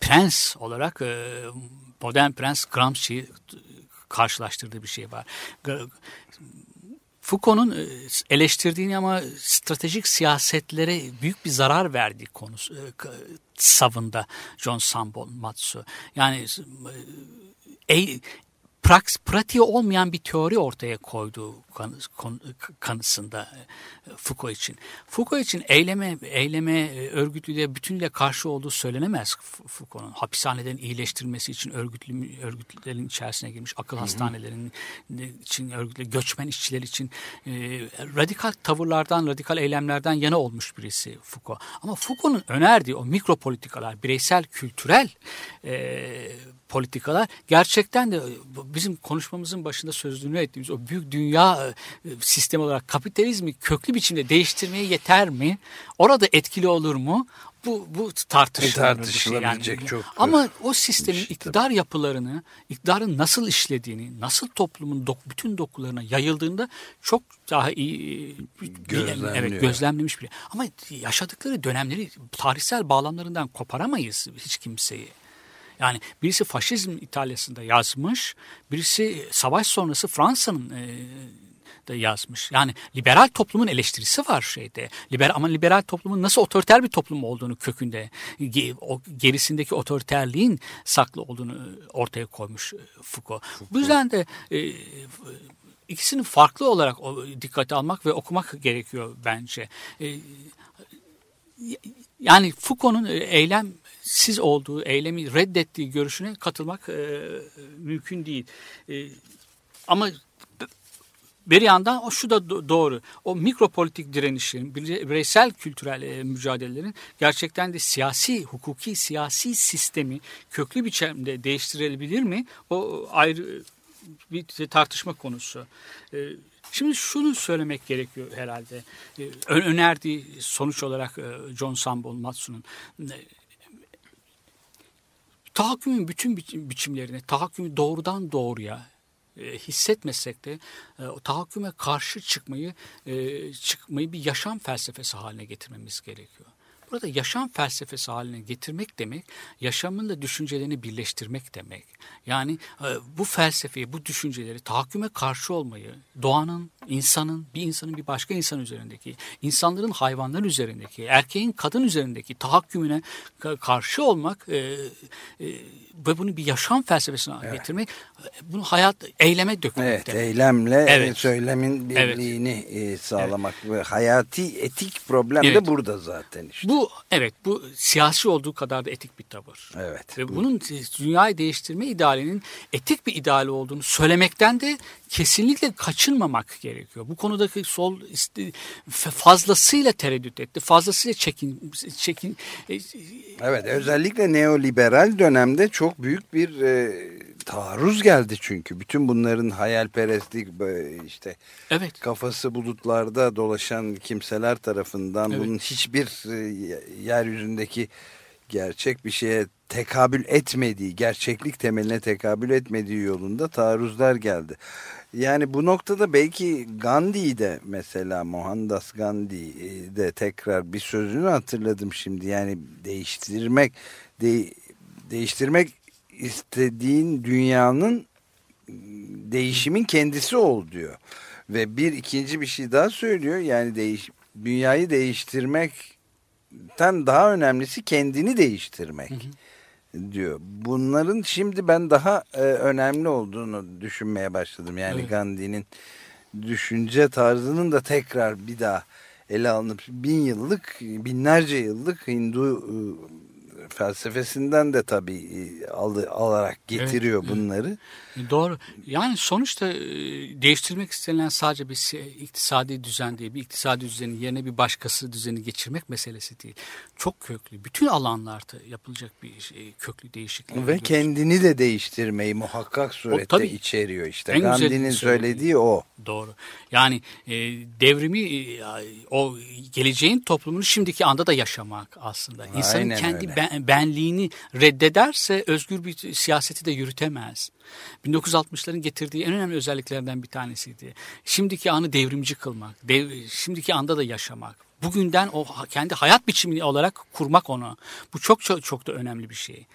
prens olarak modern prens Gramsci'yi karşılaştırdığı bir şey var. Foucault'un e, eleştirdiğini ama stratejik siyasetlere büyük bir zarar verdiği konusu e, savında John Sambol Matsu. Yani e, praks, pratiği olmayan bir teori ortaya koyduğu kanısında e, Foucault için. Foucault için eyleme, eyleme e, örgütlülüğe bütünle karşı olduğu söylenemez Foucault'un. Hapishanelerin iyileştirilmesi için örgütlü, örgütlerin içerisine girmiş, akıl hastanelerinin için örgütlü, göçmen işçiler için e, radikal tavırlardan, radikal eylemlerden yana olmuş birisi Foucault. Ama Foucault'un önerdiği o mikro politikalar, bireysel, kültürel e, politikalar gerçekten de bu bizim konuşmamızın başında sözlüğünü ettiğimiz o büyük dünya e, sistemi olarak kapitalizmi köklü biçimde değiştirmeye yeter mi? Orada etkili olur mu? Bu, bu tartışılır bir şey. Yani. Tartışılabilecek çok Ama o sistemin iktidar yapılarını, iktidarın nasıl işlediğini, nasıl toplumun dok- bütün dokularına yayıldığında çok daha iyi e, Gözlemliyor. evet, gözlemlemiş biri. Ama yaşadıkları dönemleri tarihsel bağlamlarından koparamayız hiç kimseyi. Yani birisi faşizm İtalya'sında yazmış, birisi savaş sonrası Fransa'nın e, da yazmış. Yani liberal toplumun eleştirisi var şeyde. Liberal ama liberal toplumun nasıl otoriter bir toplum olduğunu kökünde, o gerisindeki otoriterliğin saklı olduğunu ortaya koymuş e, Foucault. Bu yüzden de e, ikisini farklı olarak dikkate almak ve okumak gerekiyor bence. E, yani Foucault'un e, eylem siz olduğu eylemi reddettiği görüşüne katılmak e, mümkün değil. E, ama bir yandan o şu da do- doğru. O mikropolitik direnişlerin, bire- bireysel kültürel e, mücadelelerin gerçekten de siyasi, hukuki, siyasi sistemi köklü biçimde değiştirilebilir mi? O ayrı bir tartışma konusu. E, Şimdi şunu söylemek gerekiyor herhalde. E, önerdiği sonuç olarak John Sambol Matsu'nun tahakkümün bütün biçim, biçimlerine, tahakkümü doğrudan doğruya e, hissetmesek de e, tahakküme karşı çıkmayı e, çıkmayı bir yaşam felsefesi haline getirmemiz gerekiyor. Burada yaşam felsefesi haline getirmek demek, yaşamınla düşüncelerini birleştirmek demek. Yani e, bu felsefeyi, bu düşünceleri, tahakküme karşı olmayı, doğanın, insanın, bir insanın bir başka insan üzerindeki, insanların hayvanlar üzerindeki, erkeğin kadın üzerindeki tahakkümüne ka- karşı olmak e, e, ve bunu bir yaşam felsefesine Evet. getirmek, bunu hayat, eyleme dökmek Evet, demek. eylemle Evet. söylemin Evet. birliğini e, sağlamak ve hayati etik problem Evet. de burada zaten işte. Bu evet bu siyasi olduğu kadar da etik bir tavır. Evet. Ve bunun dünyayı değiştirme idealinin etik bir ideal olduğunu söylemekten de kesinlikle kaçınmamak gerekiyor. Bu konudaki sol fazlasıyla tereddüt etti. Fazlasıyla çekin çekin e, Evet özellikle neoliberal dönemde çok büyük bir e, taarruz geldi çünkü. Bütün bunların hayalperestlik işte evet. kafası bulutlarda dolaşan kimseler tarafından Evet. bunun hiçbir e, yeryüzündeki gerçek bir şeye tekabül etmediği, gerçeklik temeline tekabül etmediği yolunda taarruzlar geldi. Yani bu noktada belki Gandhi'yi de mesela Mohandas Gandhi'yi de tekrar bir sözünü hatırladım şimdi. Yani değiştirmek de, değiştirmek istediğin dünyanın değişimin kendisi ol diyor. Ve bir ikinci bir şey daha söylüyor. Yani değiş, dünyayı değiştirmekten daha önemlisi kendini değiştirmek diyor. Bunların şimdi ben daha e, önemli olduğunu düşünmeye başladım. Yani Evet. Gandhi'nin düşünce tarzının da tekrar bir daha ele alınıp bin yıllık, binlerce yıllık Hindu e, felsefesinden de tabii e, alarak getiriyor Evet, bunları. Doğru. Yani sonuçta e, değiştirmek istenilen sadece bir iktisadi düzen değil. Bir iktisadi düzenin yerine bir başkası düzeni geçirmek meselesi değil. Çok köklü. Bütün alanlarda yapılacak bir şey, köklü değişiklik. Ve görüyoruz. kendini de değiştirmeyi muhakkak surette tabii. içeriyor işte. Gandhi'nin söylediği. söylediği o. Doğru. Yani e, devrimi e, o geleceğin toplumunu şimdiki anda da yaşamak aslında. İnsanın Aynen kendi öyle. ben- benliğini reddederse özgür bir siyaseti de yürütemez. 1960'ların getirdiği en önemli özelliklerden bir tanesiydi. Şimdiki anı devrimci kılmak, dev, şimdiki anda da yaşamak. Bugünden o kendi hayat biçimini olarak kurmak onu. Bu çok çok çok da önemli bir şey.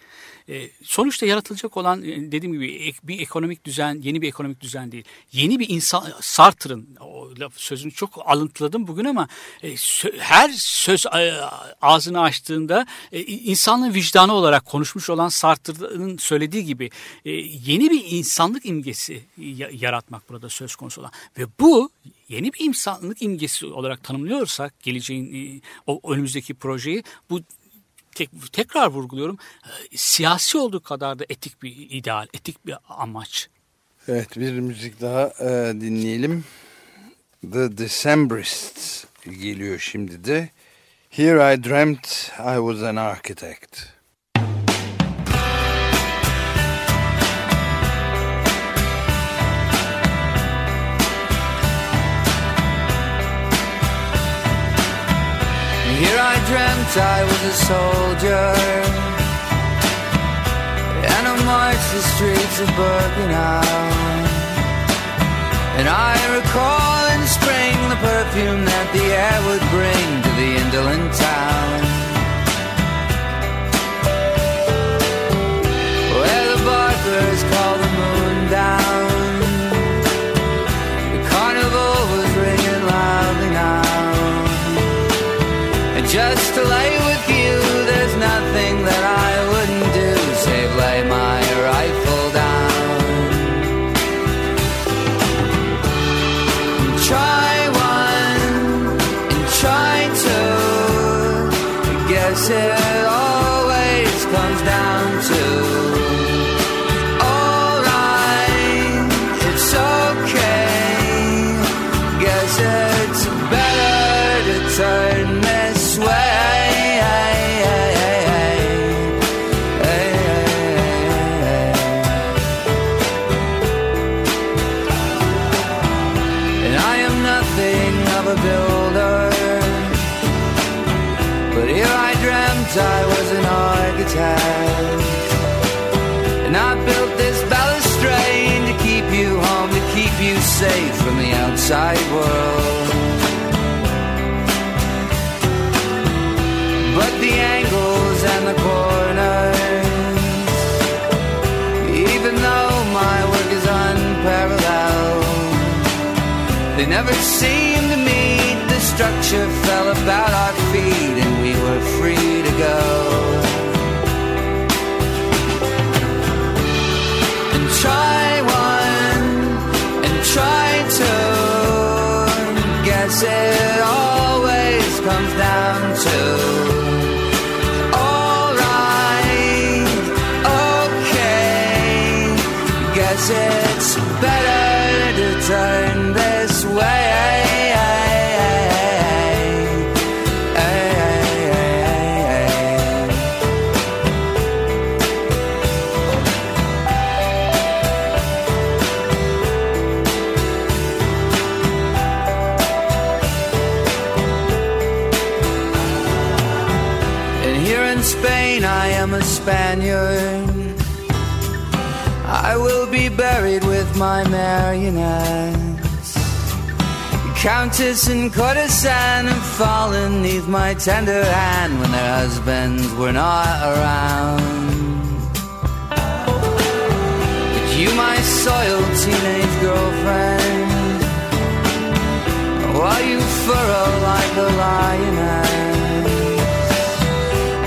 E, sonuçta yaratılacak olan e, dediğim gibi ek- bir ekonomik düzen, yeni bir ekonomik düzen değil. Yeni bir insan Sartre'ın sözünü çok alıntıladım bugün ama e, sö- her söz e, ağzını açtığında e, insanlığın vicdanı olarak konuşmuş olan Sartre'ın söylediği gibi e, yeni bir insanlık imgesi ya- yaratmak burada söz konusu olan ve bu yeni bir insanlık imgesi olarak tanımlıyorsak geleceğin e, o önümüzdeki projeyi bu tek, tekrar vurguluyorum e, siyasi olduğu kadar da etik bir ideal, etik bir amaç. Evet bir müzik daha e, dinleyelim. The Decemberists geliyor şimdi de. Here I dreamt I was an architect. Here I dreamt I was a soldier. And I marched the streets of Birkenau. And I recall in spring the perfume that the air would bring to the outside world. But the angles and the corners, even though my work is unparalleled, they never seemed to meet. The structure fell about our feet, my marionettes. Countess and courtesan have fallen neath my tender hand when their husbands were not around. But you, my soiled teenage girlfriend, while you furrow like a lioness.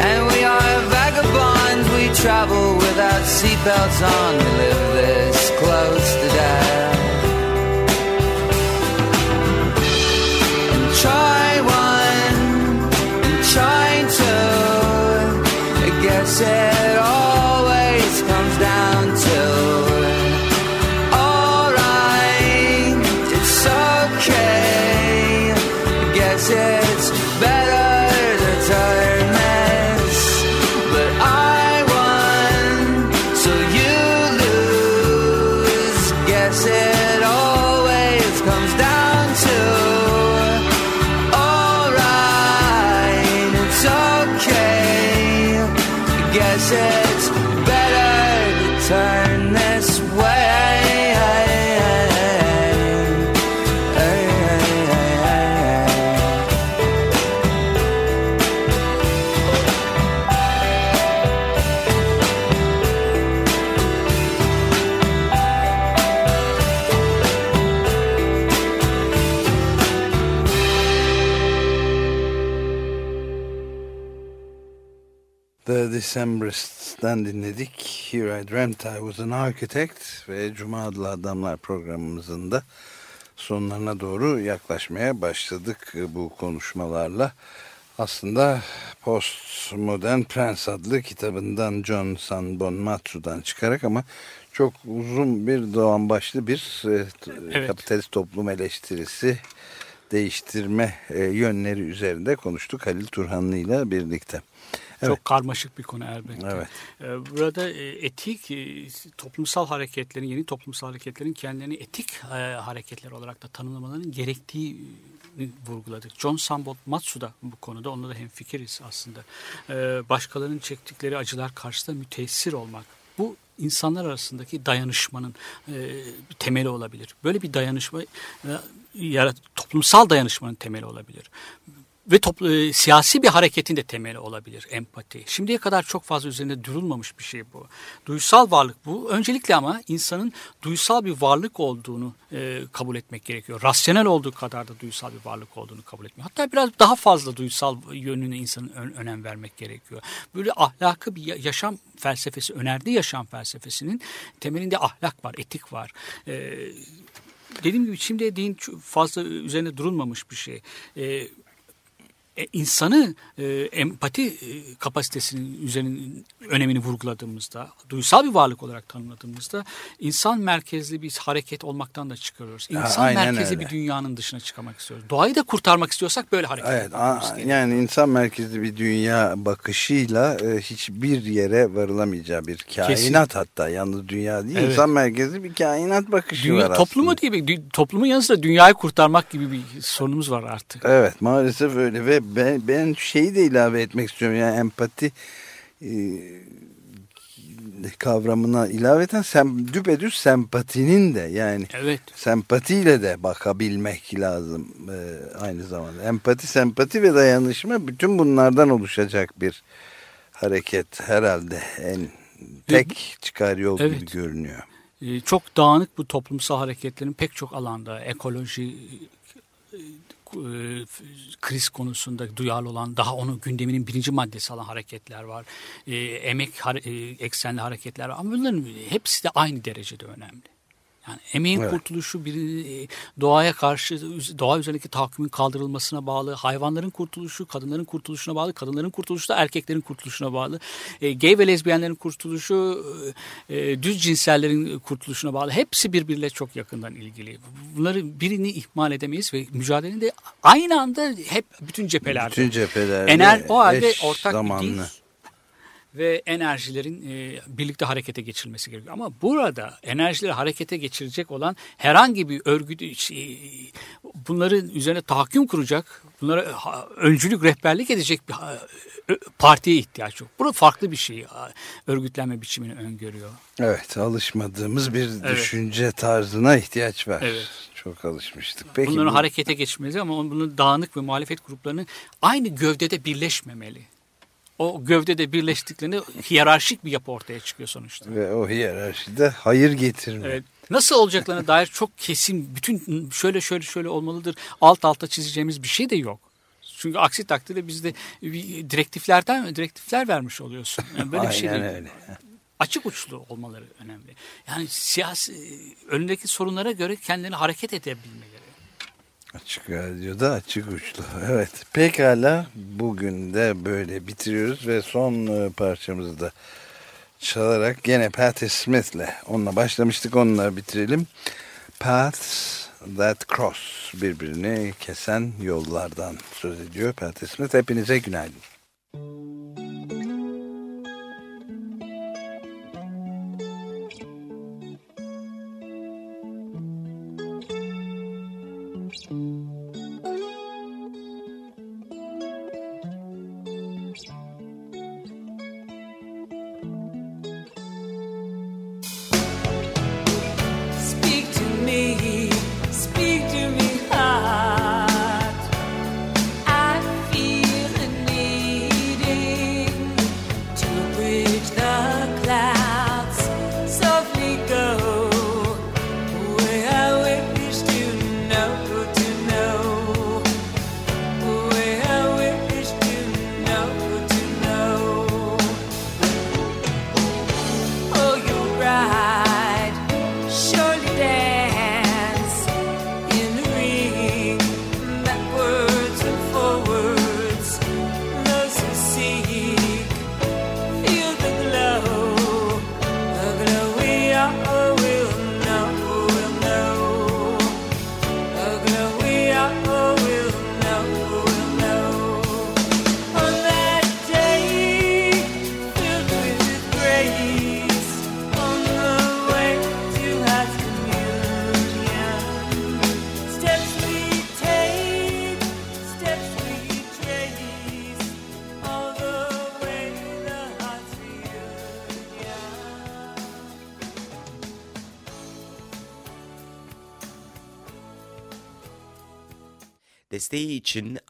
And we are vagabonds, we travel without seatbelts on, we live this try The Decemberists''den dinledik. Here I Dreamt I Was an Architect ve Cuma adlı adamlar programımızın da sonlarına doğru yaklaşmaya başladık bu konuşmalarla. Aslında Postmodern Prens adlı kitabından John Sanbon Matsu'dan çıkarak ama çok uzun bir doğan başlı bir e, Evet. kapitalist toplum eleştirisi değiştirme e, yönleri üzerinde konuştuk Halil Turhanlı ile birlikte. Çok karmaşık bir konu elbette. Evet. Ee, Burada e, etik e, toplumsal hareketlerin, yeni toplumsal hareketlerin kendilerini etik e, hareketler olarak da tanımlamalarının gerektiği vurguladık. John Sambot Matsu da bu konuda onunla da hemfikiriz aslında. Ee, Başkalarının çektikleri acılar karşısında müteessir olmak. Bu insanlar arasındaki dayanışmanın e, temeli olabilir. Böyle bir dayanışma e, yarat- toplumsal dayanışmanın temeli olabilir ve toplu, e, siyasi bir hareketin de temeli olabilir empati. Şimdiye kadar çok fazla üzerinde durulmamış bir şey bu. Duysal varlık bu. Öncelikle ama insanın duysal bir varlık olduğunu e, kabul etmek gerekiyor. Rasyonel olduğu kadar da duysal bir varlık olduğunu kabul etmek. Hatta biraz daha fazla duysal yönüne insanın ön- önem vermek gerekiyor. Böyle ahlakı bir ya- yaşam felsefesi, önerdiği yaşam felsefesinin temelinde ahlak var, etik var. E, dediğim gibi şimdi din fazla üzerine durulmamış bir şey. E, e, insanı e, empati e, kapasitesinin üzerinin önemini vurguladığımızda, duysal bir varlık olarak tanımladığımızda insan merkezli bir hareket olmaktan da çıkarıyoruz. Ha, İnsan aynen merkezli öyle. bir dünyanın dışına çıkmak istiyoruz. Doğayı da kurtarmak istiyorsak böyle hareket Evet, etmemiz gerekiyor. yani insan merkezli bir dünya bakışıyla e, hiçbir yere varılamayacağı bir kainat Kesin. hatta yalnız dünya değil Evet. insan merkezli bir kainat bakışı Dünya, var toplumu değil, toplumun yanı sıra dünyayı kurtarmak gibi bir sorunumuz var artık. Evet maalesef öyle ve ben, ben şeyi de ilave etmek istiyorum yani empati e, kavramına ilaveten sem, düpedüz sempatinin de yani Evet. sempatiyle de bakabilmek lazım e, aynı zamanda. Empati, sempati ve dayanışma bütün bunlardan oluşacak bir hareket herhalde en tek çıkar yol gibi Evet. görünüyor. Ee, çok dağınık bu toplumsal hareketlerin pek çok alanda ekoloji e, kriz konusunda duyarlı olan daha onun gündeminin birinci maddesi olan hareketler var. E, emek hare- e, eksenli hareketler var. Ama bunların hepsi de aynı derecede önemli. Yani emeğin Evet. kurtuluşu bir e, doğaya karşı doğa üzerindeki tahakkümün kaldırılmasına bağlı, hayvanların kurtuluşu kadınların kurtuluşuna bağlı, kadınların kurtuluşu da erkeklerin kurtuluşuna bağlı. E, gay ve lezbiyenlerin kurtuluşu e, düz cinsellerin kurtuluşuna bağlı. Hepsi birbiriyle çok yakından ilgili. Bunları birini ihmal edemeyiz ve mücadelenin de aynı anda hep bütün cephelerde. Bütün cephelerde Ener o halde ortak bir zamanlı. Ve enerjilerin e, birlikte harekete geçirilmesi gerekiyor. Ama burada enerjileri harekete geçirecek olan herhangi bir örgüt şey, bunların üzerine tahakküm kuracak, bunlara öncülük, rehberlik edecek bir partiye ihtiyaç yok. Burada farklı bir şey örgütlenme biçimini öngörüyor. Evet alışmadığımız bir Evet. düşünce tarzına ihtiyaç var. Evet. Çok alışmıştık. Peki Bunların bu- harekete geçmesi ama bunun dağınık ve muhalefet gruplarının aynı gövdede birleşmemeli. O gövdede birleştiklerinde hiyerarşik bir yapı ortaya çıkıyor sonuçta. ve o hiyerarşide hayır getirme. Evet. Nasıl olacaklarına dair çok kesin bütün şöyle şöyle şöyle olmalıdır alt alta çizeceğimiz bir şey de yok. Çünkü aksi takdirde biz de direktiflerden direktifler vermiş oluyorsun. Yani böyle bir şey değil. öyle. Açık uçlu olmaları önemli. Yani siyasi önündeki sorunlara göre kendilerini hareket edebilmeleri. Açık radyoda açık uçlu. Evet pekala bugün de böyle bitiriyoruz ve son e, parçamızı da çalarak gene Patti Smith'le onunla başlamıştık onunla bitirelim. Paths That Cross birbirini kesen yollardan söz ediyor Patti Smith. Hepinize günaydın.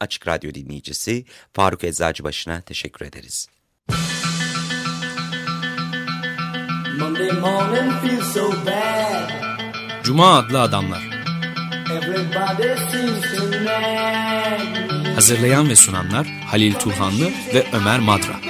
Açık Radyo dinleyicisi Faruk Eczacıbaşı'na teşekkür ederiz. Monday morning feels so bad. Cuma adlı adamlar. Hazırlayan ve sunanlar Halil Turhanlı ve Ömer Madra.